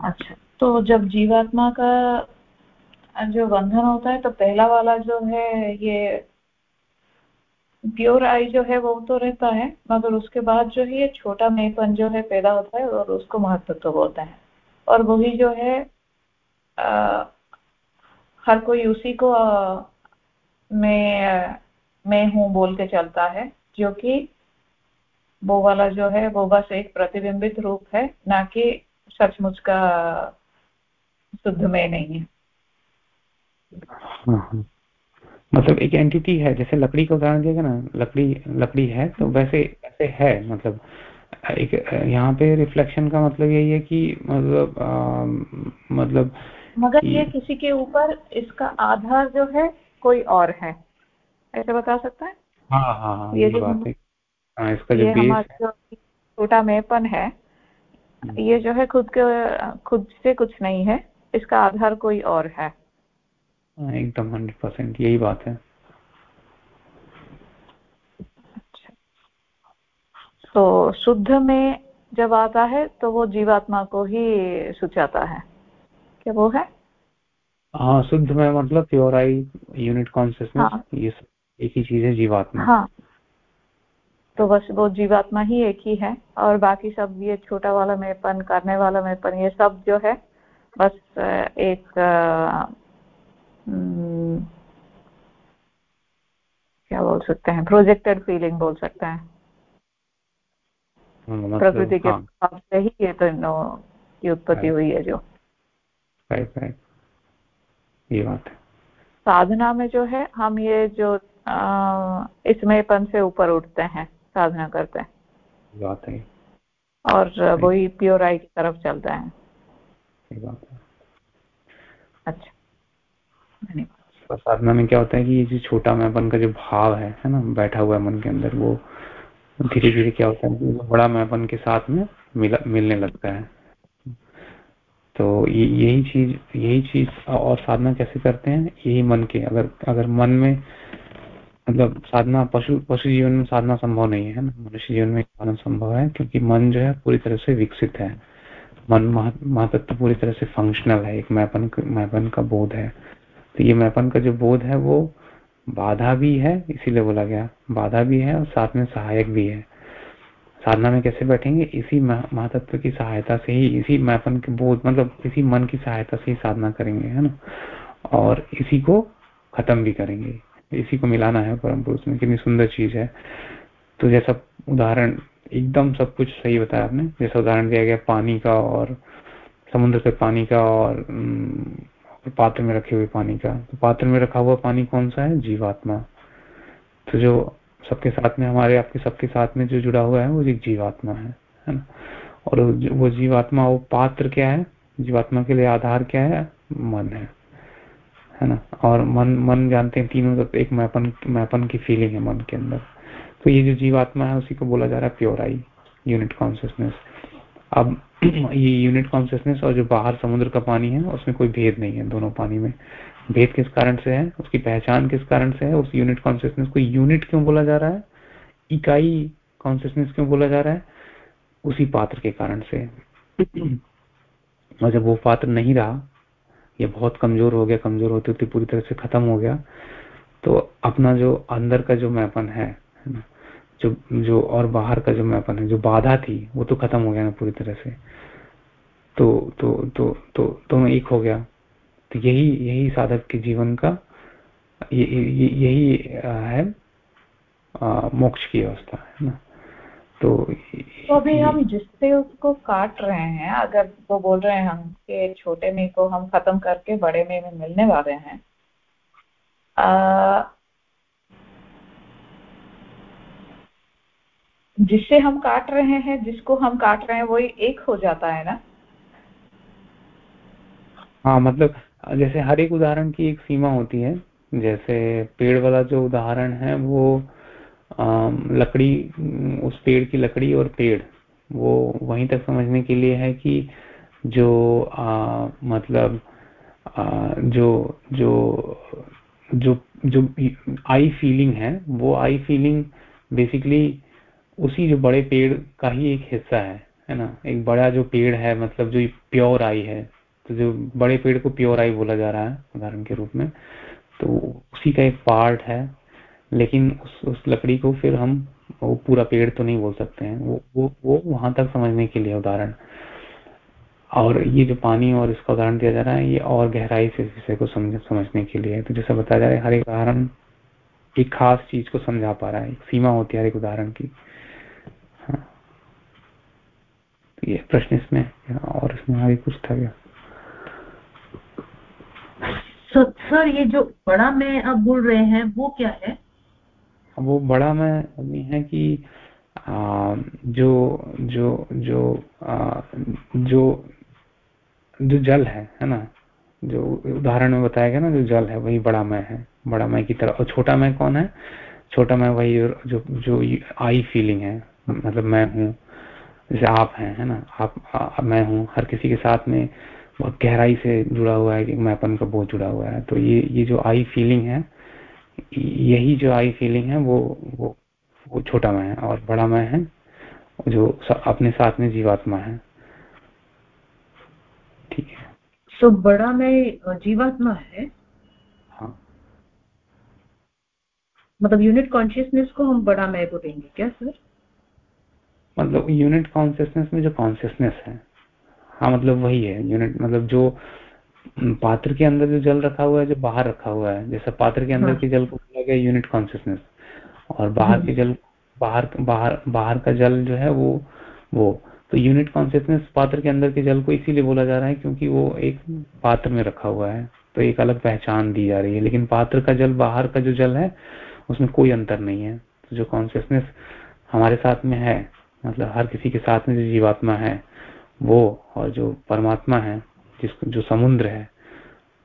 अच्छा तो जब जीवात्मा का जो बंधन होता है तो पहला वाला जो है ये प्योर आई जो है वो तो रहता है मगर उसके बाद जो है ये छोटा मेपन जो है पैदा होता है और उसको महत्व तो बोलते है। और वही जो है आ, हर कोई उसी को मैं मैं हूँ बोल के चलता है जो कि वो वाला जो है वो बस एक प्रतिबिंबित रूप है ना कि सचमुच का शुद्ध में नहीं है हाँ, हाँ। मतलब एक एंटिटी है जैसे लकड़ी का उदाहरण दिया ना लकड़ी लकड़ी है तो वैसे वैसे है मतलब एक यहाँ पे रिफ्लेक्शन का मतलब यही है कि मतलब आ, मतलब मगर ये किसी के ऊपर इसका आधार जो है कोई और है। ऐसे बता सकता है? हाँ हाँ हाँ ये हाँ। इसका जो छोटा मेपन है हम्म। ये जो है खुद के खुद से कुछ नहीं है। इसका आधार कोई और है। हाँ, एकदम हंड्रेड परसेंट यही बात है। अच्छा। तो शुद्ध में जब आता है तो वो जीवात्मा को ही सुचाता है। क्या वो है? हाँ शुद्ध में मतलब प्योर आई यूनिट कॉन्सियसनेस ये एक ही चीज़ है जीवात्मा। हाँ। तो बस वो जीवात्मा ही एक ही है और बाकी सब ये छोटा वाला मेपन करने वाला मेपन ये सब जो है बस एक हम्म, क्या बोल सकते हैं प्रोजेक्टेड फीलिंग बोल सकते हैं। हाँ, मतलब, प्रकृति के हाँ। हिसाब से ही ये तो की उत्पत्ति हुई है जो। ये बात है। साधना में जो है हम ये जो इसमें मेपन से ऊपर उठते हैं साधना करते हैं। बात है। और वही प्योर आई की तरफ़ चलता है। अच्छा। साधना में क्या होता है कि ये जो छोटा मैपन का जो भाव है है ना बैठा हुआ है मन के अंदर वो धीरे धीरे क्या होता है कि बड़ा मैपन के साथ में मिला मिलने लगता है। तो ये, यही चीज़ यही चीज़ और साधना कैसे करते हैं? यही मन के, अगर अगर मन में मतलब साधना, पशु पशु जीवन में साधना संभव नहीं है ना? मनुष्य जीवन में साधना संभव है, क्योंकि मन जो है पूरी तरह से विकसित है। मन महातत्व पूरी तरह से फंक्शनल है, एक मैपन मैपन का बोध है। तो ये मैपन का जो बोध है, वो बाधा भी है, इसीलिए बोला गया। बाधा भी है और साथ में सहायक भी है। साधना में कैसे बैठेंगे? इसी महातत्व की सहायता से ही, इसी मैपन के बोध मतलब इसी मन की सहायता से ही साधना करेंगे, है ना? और इसी को खत्म भी करेंगे। इसी को मिलाना है परम पुरुष में, कितनी सुंदर चीज़ है। तो जैसा उदाहरण, एकदम सब कुछ सही बताया आपने। जैसा उदाहरण दिया गया पानी का और समुद्र से पानी का और पात्र में रखे हुए पानी का। तो पात्र में रखा हुआ पानी कौन सा है? जीवात्मा। तो जो सबके साथ में, हमारे आपके सबके साथ में जो जुड़ा हुआ है, वो एक जीवात्मा है है ना? और वो जीवात्मा, वो पात्र क्या है? जीवात्मा के लिए आधार क्या है? मन है है ना? और मन मन जानते हैं तीनों एक मैपन मैपन की फीलिंग है मन के अंदर। तो ये जो जीवात्मा है, उसी को बोला जा रहा है प्योर आई यूनिट कॉन्सियसनेस अब ये यूनिट कॉन्सियसनेस और जो बाहर समुद्र का पानी है, उसमें कोई भेद नहीं है, दोनों पानी में। भेद किस कारण से है, उसकी पहचान किस कारण से है, उस यूनिट कॉन्सियसनेस को यूनिट क्यों बोला जा रहा है, इकाई कॉन्सियसनेस क्यों बोला जा रहा है, उसी पात्र के कारण से और जब वो पात्र नहीं रहा, ये बहुत कमज़ोर हो गया, कमज़ोर होते होते पूरी तरह से खत्म हो गया तो अपना जो अंदर का जो मैपन है जो जो और बाहर का जो मैपन है, जो बाधा थी, वो तो खत्म हो गया ना पूरी तरह से। तो तो तो तो दोनों एक हो गया। तो यही यही साधक के जीवन का ये, ये, यही है मोक्ष की अवस्था है ना? तो तो अभी हम जिससे उसको काट रहे हैं अगर वो बोल रहे हैं हम कि छोटे में को हम खत्म करके बड़े में में मिलने वाले हैं आ, जिससे हम काट रहे हैं जिसको हम काट रहे हैं वही एक हो जाता है ना? हाँ मतलब जैसे हर एक उदाहरण की एक सीमा होती है। जैसे पेड़ वाला जो उदाहरण है वो लकड़ी उस पेड़ की लकड़ी और पेड़ वो वहीं तक समझने के लिए है कि जो आ, मतलब आ, जो जो जो जो आई फीलिंग है वो आई फीलिंग बेसिकली उसी जो बड़े पेड़ का ही एक हिस्सा है है ना? एक बड़ा जो पेड़ है मतलब जो प्योर आई है तो जो बड़े पेड़ को प्योर आई बोला जा रहा है, उदाहरण के रूप में तो उसी का एक पार्ट है, लेकिन उस उस लकड़ी को फिर हम वो पूरा पेड़ तो नहीं बोल सकते हैं, वो वो वो वहाँ तक समझने के लिए उदाहरण। और ये जो पानी और इसका उदाहरण दिया जा रहा है, ये और गहराई से इस विषय को समझ, समझने के लिए तो जैसा बताया जा रहा है, हर एक उदाहरण एक खास चीज़ को समझा पा रहा है, एक सीमा होती है हर एक उदाहरण की। हाँ। तो ये प्रश्न इसमें, और इसमें आगे कुछ था क्या? सर ये जो बड़ा में आप बोल रहे हैं वो क्या है? वो बड़ा में है कि आ, जो जो जो आ, जो जो जल है है ना? जो उदाहरण में बताया गया ना जो जल है वही बड़ा मैं है। बड़ा मैं की तरह और छोटा मैं कौन है? छोटा मैं वही जो जो आई फीलिंग है। मतलब मैं हूँ। जैसे आप हैं है ना? आप आ, मैं हूँ। हर किसी के साथ में बहुत गहराई से जुड़ा हुआ है कि मैंपन का बहुत जुड़ा हुआ है। तो ये ये जो आई फीलिंग है यही जो आई फीलिंग है वो वो वो छोटा मैं है और बड़ा मैं है जो अपने साथ में जीवात्मा है। ठीक है। सो so, बड़ा मैं जीवात्मा है। हाँ। मतलब यूनिट कॉन्शियसनेस को हम बड़ा मैं बोलेंगे क्या सर? मतलब यूनिट कॉन्शियसनेस में जो कॉन्शियसनेस है हाँ मतलब वही है यूनिट मतलब जो पात्र के अंदर जो जल रखा हुआ है जो बाहर रखा हुआ है जैसे पात्र के अंदर हाँ। के जल को बोला गया यूनिट कॉन्शियसनेस और बाहर के जल बाहर बाहर बाहर का जल जो है वो वो। तो यूनिट कॉन्शियसनेस पात्र के अंदर के जल को इसीलिए बोला जा रहा है क्योंकि वो एक पात्र में रखा हुआ है तो एक अलग पहचान दी जा रही है। लेकिन पात्र का जल बाहर का जो जल है उसमें कोई अंतर नहीं है। तो जो कॉन्सियसनेस हमारे साथ में है मतलब हर किसी के साथ में जो जीवात्मा है वो और जो परमात्मा है, जिस, जो समुद्र है,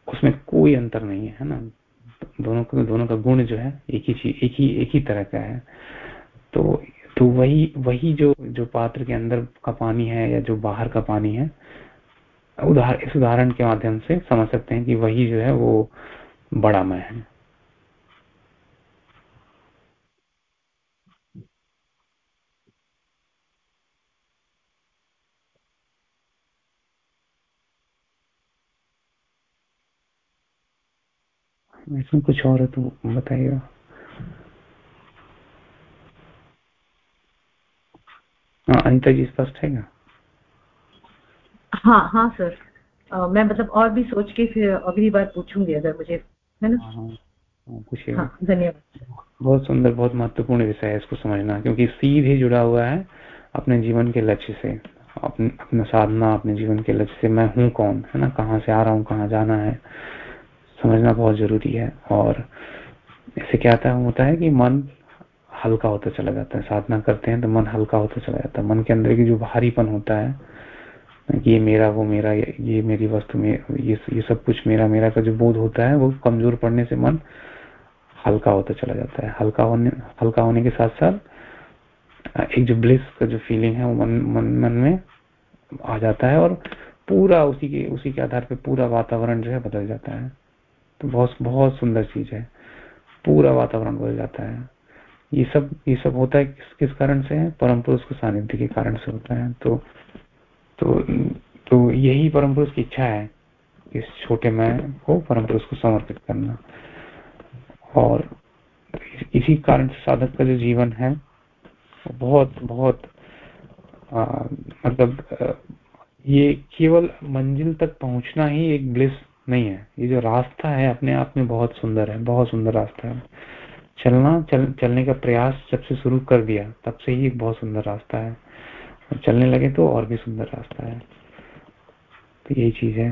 उसमें कोई अंतर नहीं है है ना? दोनों का दोनों का गुण जो है, एक ही चीज़, एक ही एक ही तरह का है। तो तो वही वही जो जो पात्र के अंदर का पानी है या जो बाहर का पानी है उदाहरण इस उदाहरण के माध्यम से समझ सकते हैं कि वही जो है वो बड़ा मैं है। इसमें कुछ और है तो बताइएगा। हाँ अनिता जी स्पष्ट है क्या? हाँ हाँ सर। आ, मैं मतलब और भी सोच के फिर अगली बार पूछूँगी अगर मुझे है ना? हाँ, हाँ, धन्यवाद। बहुत सुंदर बहुत महत्वपूर्ण विषय है इसको समझना क्योंकि सीधे जुड़ा हुआ है अपने जीवन के लक्ष्य से। अपने अपना साधना अपने जीवन के लक्ष्य से मैं हूँ कौन है ना? कहाँ से आ रहा हूँ कहाँ जाना है? समझना बहुत ज़रूरी है। और इससे क्या आता होता है कि मन हल्का होता चला जाता है। साधना करते हैं तो मन हल्का होता चला जाता है। मन के अंदर की जो भारीपन होता है ये मेरा, वो मेरा, ये मेरी वस्तु, में, ये ये सब कुछ मेरा मेरा का जो बोध होता है, वो कमज़ोर पड़ने से मन हल्का होता चला जाता है। हल्का होने हल्का होने के साथ साथ, एक जो ब्लिस का जो फीलिंग है, वो मन मन मन में आ जाता है और पूरा उसी के उसी के आधार पे पूरा वातावरण जो है बदल जाता है। तो बहुत बहुत सुंदर चीज़ है। पूरा वातावरण बदल जाता है। ये सब ये सब होता है किस किस कारण से है? परम पुरुष के सानिध्य के कारण से होता है। तो तो तो यही परम पुरुष की इच्छा है इस छोटे मैं को परम पुरुष को समर्पित करना। और इसी कारण से साधक का जो जीवन है बहुत बहुत आ, मतलब ये केवल मंजिल तक पहुँचना ही एक ब्लिस नहीं है। ये जो रास्ता है अपने आप में बहुत सुंदर है बहुत सुंदर रास्ता है। चलना चल, चलने का प्रयास जब से शुरू कर दिया तब से ही एक बहुत सुंदर रास्ता है। और चलने लगे तो और भी सुंदर रास्ता है। तो यही चीज़ है।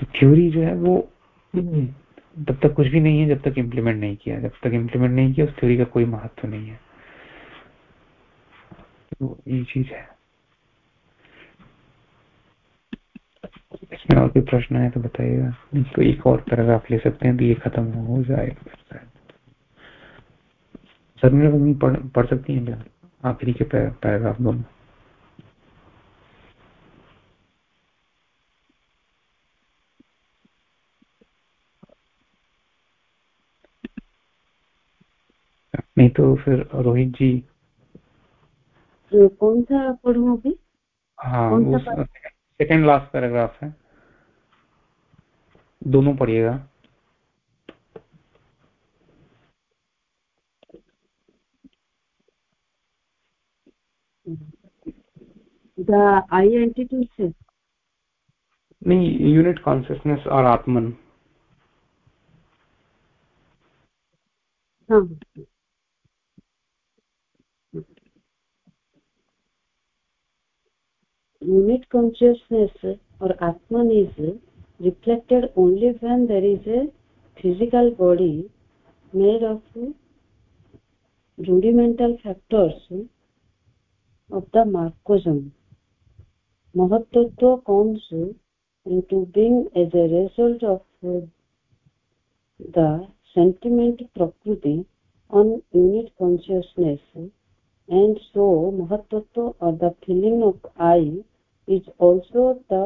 तो थ्योरी जो है वो तब तक कुछ भी नहीं है जब तक इम्प्लीमेंट नहीं किया। जब तक इम्प्लीमेंट नहीं किया उस थ्योरी का कोई महत्व नहीं है। तो यही चीज़ है। इसमें और कोई प्रश्न है तो बताइएगा। तो एक और पैराग्राफ ले सकते हैं तो ये खत्म हो जाएगा शर्मिला मम्मी पढ़ पढ़ सकती हैं क्या? आखिरी के पैराग्राफ दोनों नहीं तो फिर रोहित जी कौन सा पढ़ू अभी? हाँ सेकेंड लास्ट पैराग्राफ है। दोनों पढ़िएगा। नहीं यूनिट कॉन्सियसनेस और आत्मन। हाँ। Unit consciousness or atman is reflected only when there is a physical body made of rudimental factors of the Marcosm. Mahatattva comes into being as a result of the sentiment prakriti on unit consciousness and so mahatattva or the feeling of I is also the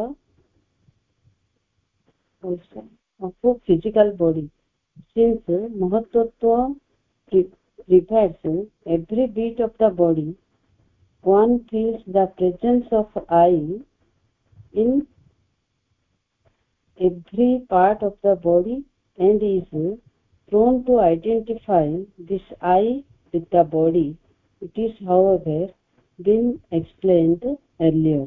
also of physical body since mahatattva pervades every beat of the body one feels the presence of I in every part of the body and is prone to identify this I with the body. It is, however, been explained earlier.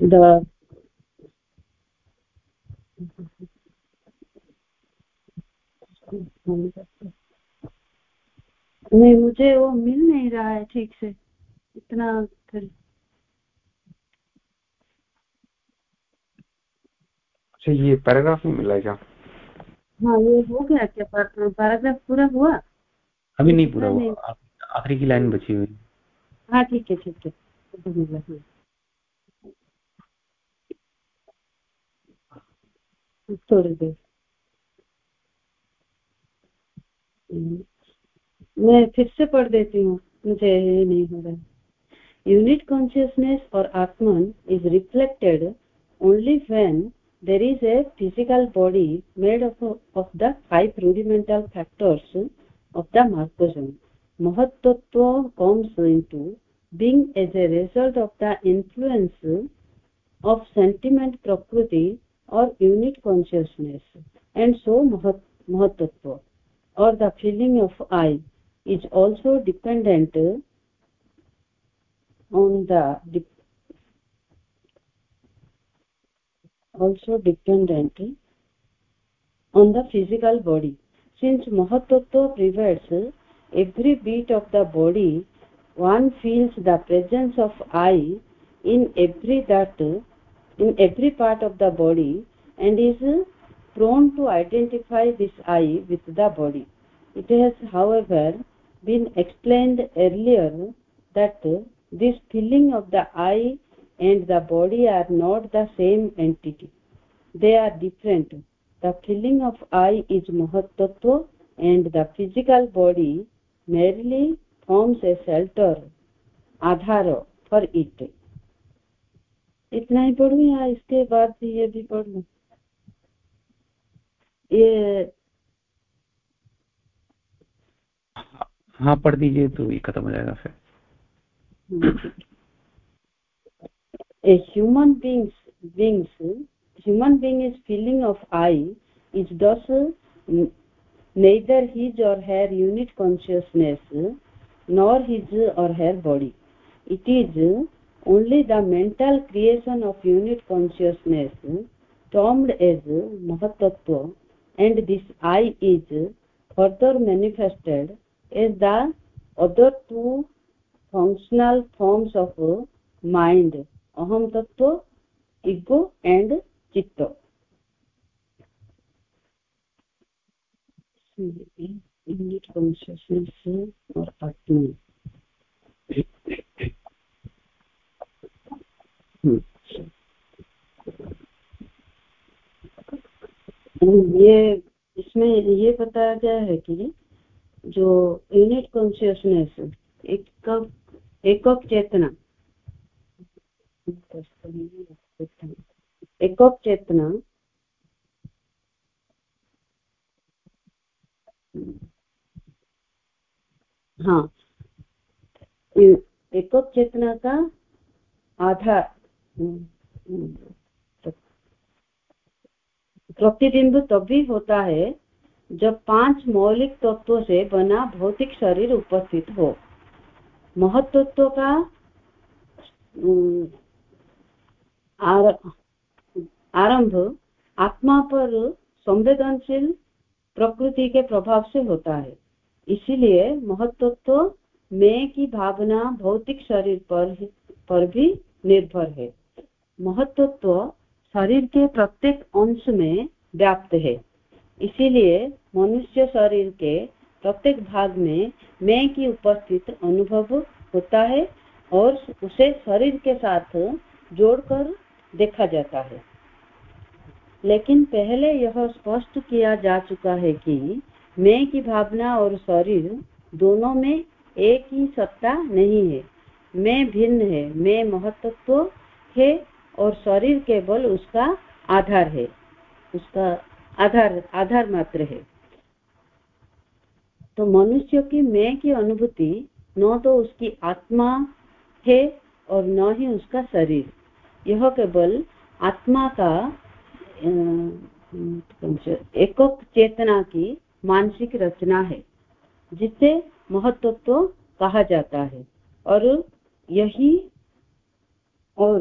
The नहीं मुझे वो मिल नहीं रहा है ठीक से। इतना फिर। अच्छा ये पैराग्राफ नहीं मिला क्या? हाँ ये हो गया क्या? पैराग्राफ पूरा हुआ? अभी नहीं पूरा हुआ। आखिरी की लाइन बची हुई। हाँ ठीक है ठीक है। हाँ। थोड़ी देर मैं फिर से पढ़ देती हूँ। मुझे नहीं हो रहा यूनिट कॉन्शियसनेस और atman is reflected only when there is a physical body made of the five rudimental factors of the macrocosm mahattva comes into being as a result of the influence of sentiment prakriti और unit consciousness and so mahattva और the feeling of I is also dependent on the also dependent on the physical body since mahatattva pervades every beat of the body one feels the presence of i in every that in every part of the body and is prone to identify this I with the body. It has, however, been explained earlier that this feeling of the I and the body are not the same entity. They are different. The feeling of I is Mahatattva and the physical body merely forms a shelter, adhara, for it. इतना ही पढ़ू या इसके बाद ये भी पढ़ लू ये हाँ पढ़ दीजिए तो ये खत्म हो जाएगा फिर। Human beings beings human being is feeling of I is this neither his or her unit consciousness nor his or her body it is only the mental creation of unit consciousness termed as mahattva and this I is further manifested as the other two functional forms of mind aham tattva ego and chitta unit consciousness or atma hmm. ये इसमें ये बताया गया है कि जो unit consciousness एक एकक चेतना। एकक चेतना। हाँ। एकक चेतना का आधार। प्रतिबिंब तभी होता है जब पाँच मौलिक तत्वों से बना भौतिक शरीर उपस्थित हो। महत्व का आरंभ आत्मा पर संवेदनशील प्रकृति के प्रभाव से होता है। इसीलिए महत्व में की भावना भौतिक शरीर पर पर भी निर्भर है। महत्व शरीर के प्रत्येक अंश में व्याप्त है। इसीलिए मनुष्य शरीर के प्रत्येक भाग में मैं की उपस्थित अनुभव होता है और उसे शरीर के साथ जोड़कर देखा जाता है। लेकिन पहले यह स्पष्ट किया जा चुका है कि मैं की भावना और शरीर दोनों में एक ही सत्ता नहीं है। मैं भिन्न है, मैं महत्व है और शरीर केवल उसका आधार है, उसका आधार आधार मात्र है। तो मनुष्य की मैं की अनुभूति न तो उसकी आत्मा है और न ही उसका शरीर। यह केवल आत्मा का एकक चेतना की मानसिक रचना है, जिसे महत्व तो कहा जाता है। और यही, और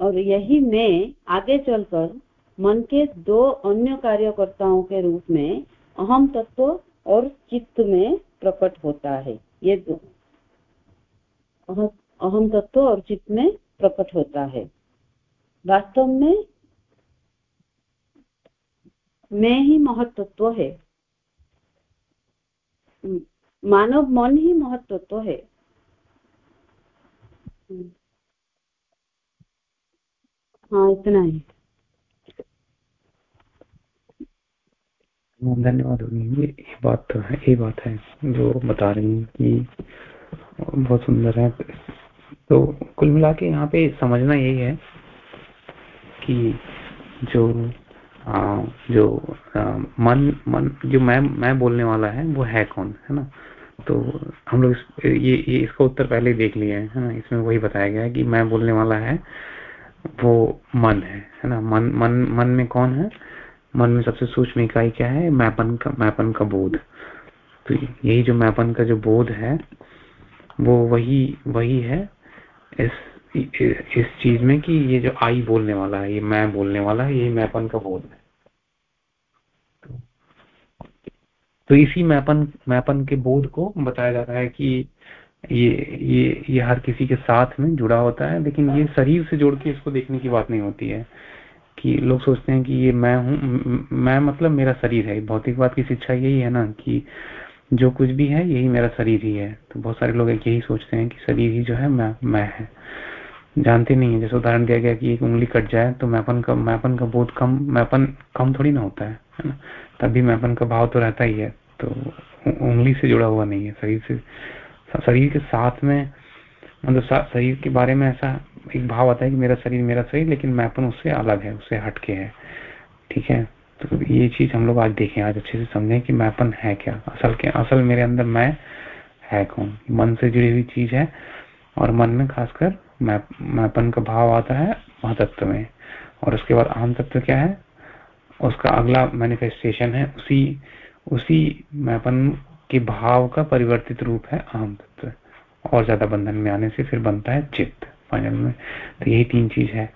और यही मैं आगे चलकर मन के दो अन्य कार्यकर्ताओं के रूप में अहम तत्व और चित्त में प्रकट होता है। ये दो अहम तत्व और चित्त में प्रकट होता है। वास्तव में, मैं ही महत्व है। मानव मन ही महत्व है। हाँ इतना ही। धन्यवाद ये बात तो है ये बात है जो बता रही हैं कि बहुत सुंदर है। तो कुल मिला के यहाँ पे समझना यही है कि जो आ, जो आ, मन मन जो मैं मैं बोलने वाला है वो है कौन है ना? तो हम लोग ये, ये इसका उत्तर पहले ही देख लिया है ना? इसमें वही बताया गया है कि मैं बोलने वाला है वो मन है है ना? मन मन मन में कौन है? मन में सबसे सूक्ष्म इकाई क्या है? मैपन का मैपन का बोध। तो यही जो मैपन का जो बोध है, वो वही वही है इस इस चीज़ में कि ये जो आई बोलने वाला है, ये मैं बोलने वाला है, यही मैपन का बोध है। तो इसी मैपन मैपन के बोध को बताया जाता है कि ये ये ये हर किसी के साथ में जुड़ा होता है, लेकिन ये शरीर से जोड़ के इसको देखने की बात नहीं होती है। कि लोग सोचते हैं कि ये मैं हूँ, मैं मतलब मेरा शरीर है। भौतिकवाद की शिक्षा यही है ना कि जो कुछ भी है, यही मेरा शरीर ही है। तो बहुत सारे लोग यही सोचते हैं कि शरीर ही जो है, मैं मैं है। जानते नहीं है, जैसे उदाहरण दिया गया कि एक उंगली कट जाए तो मैपन का मैपन का बोध कम मैपन कम थोड़ी ना होता है है ना? तभी मैपन का भाव तो रहता ही है। तो उंगली से जुड़ा हुआ नहीं है, शरीर से, शरीर के साथ में मतलब शरीर के बारे में ऐसा एक भाव आता है कि मेरा शरीर मेरा शरीर, लेकिन मैपन उससे अलग है, उससे हटके है। ठीक है? तो ये चीज़ हम लोग आज देखें, आज अच्छे से समझें कि मैपन है क्या? असल के, असल मेरे अंदर मैं है कौन? मन से जुड़ी हुई चीज़ है, और मन में खासकर मैं मैपन का भाव आता है महातत्व में। और उसके बाद आम तत्व क्या है? उसका अगला मैनिफेस्टेशन है, उसी उसी मैपन के भाव का परिवर्तित रूप है आम तत्व। और ज़्यादा बंधन में आने से फिर बनता है चित्त। फाइनल में। तो यही तीन चीज़ है।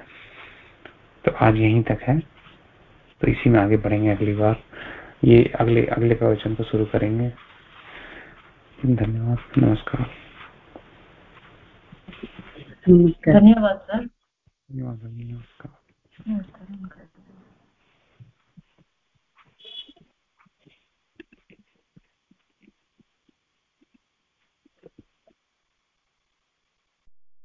तो आज यहीं तक है। तो इसी में आगे बढ़ेंगे अगली बार। ये अगले अगले प्रवचन को शुरू करेंगे। धन्यवाद। नमस्कार। धन्यवाद सर। धन्यवाद नमस्कार।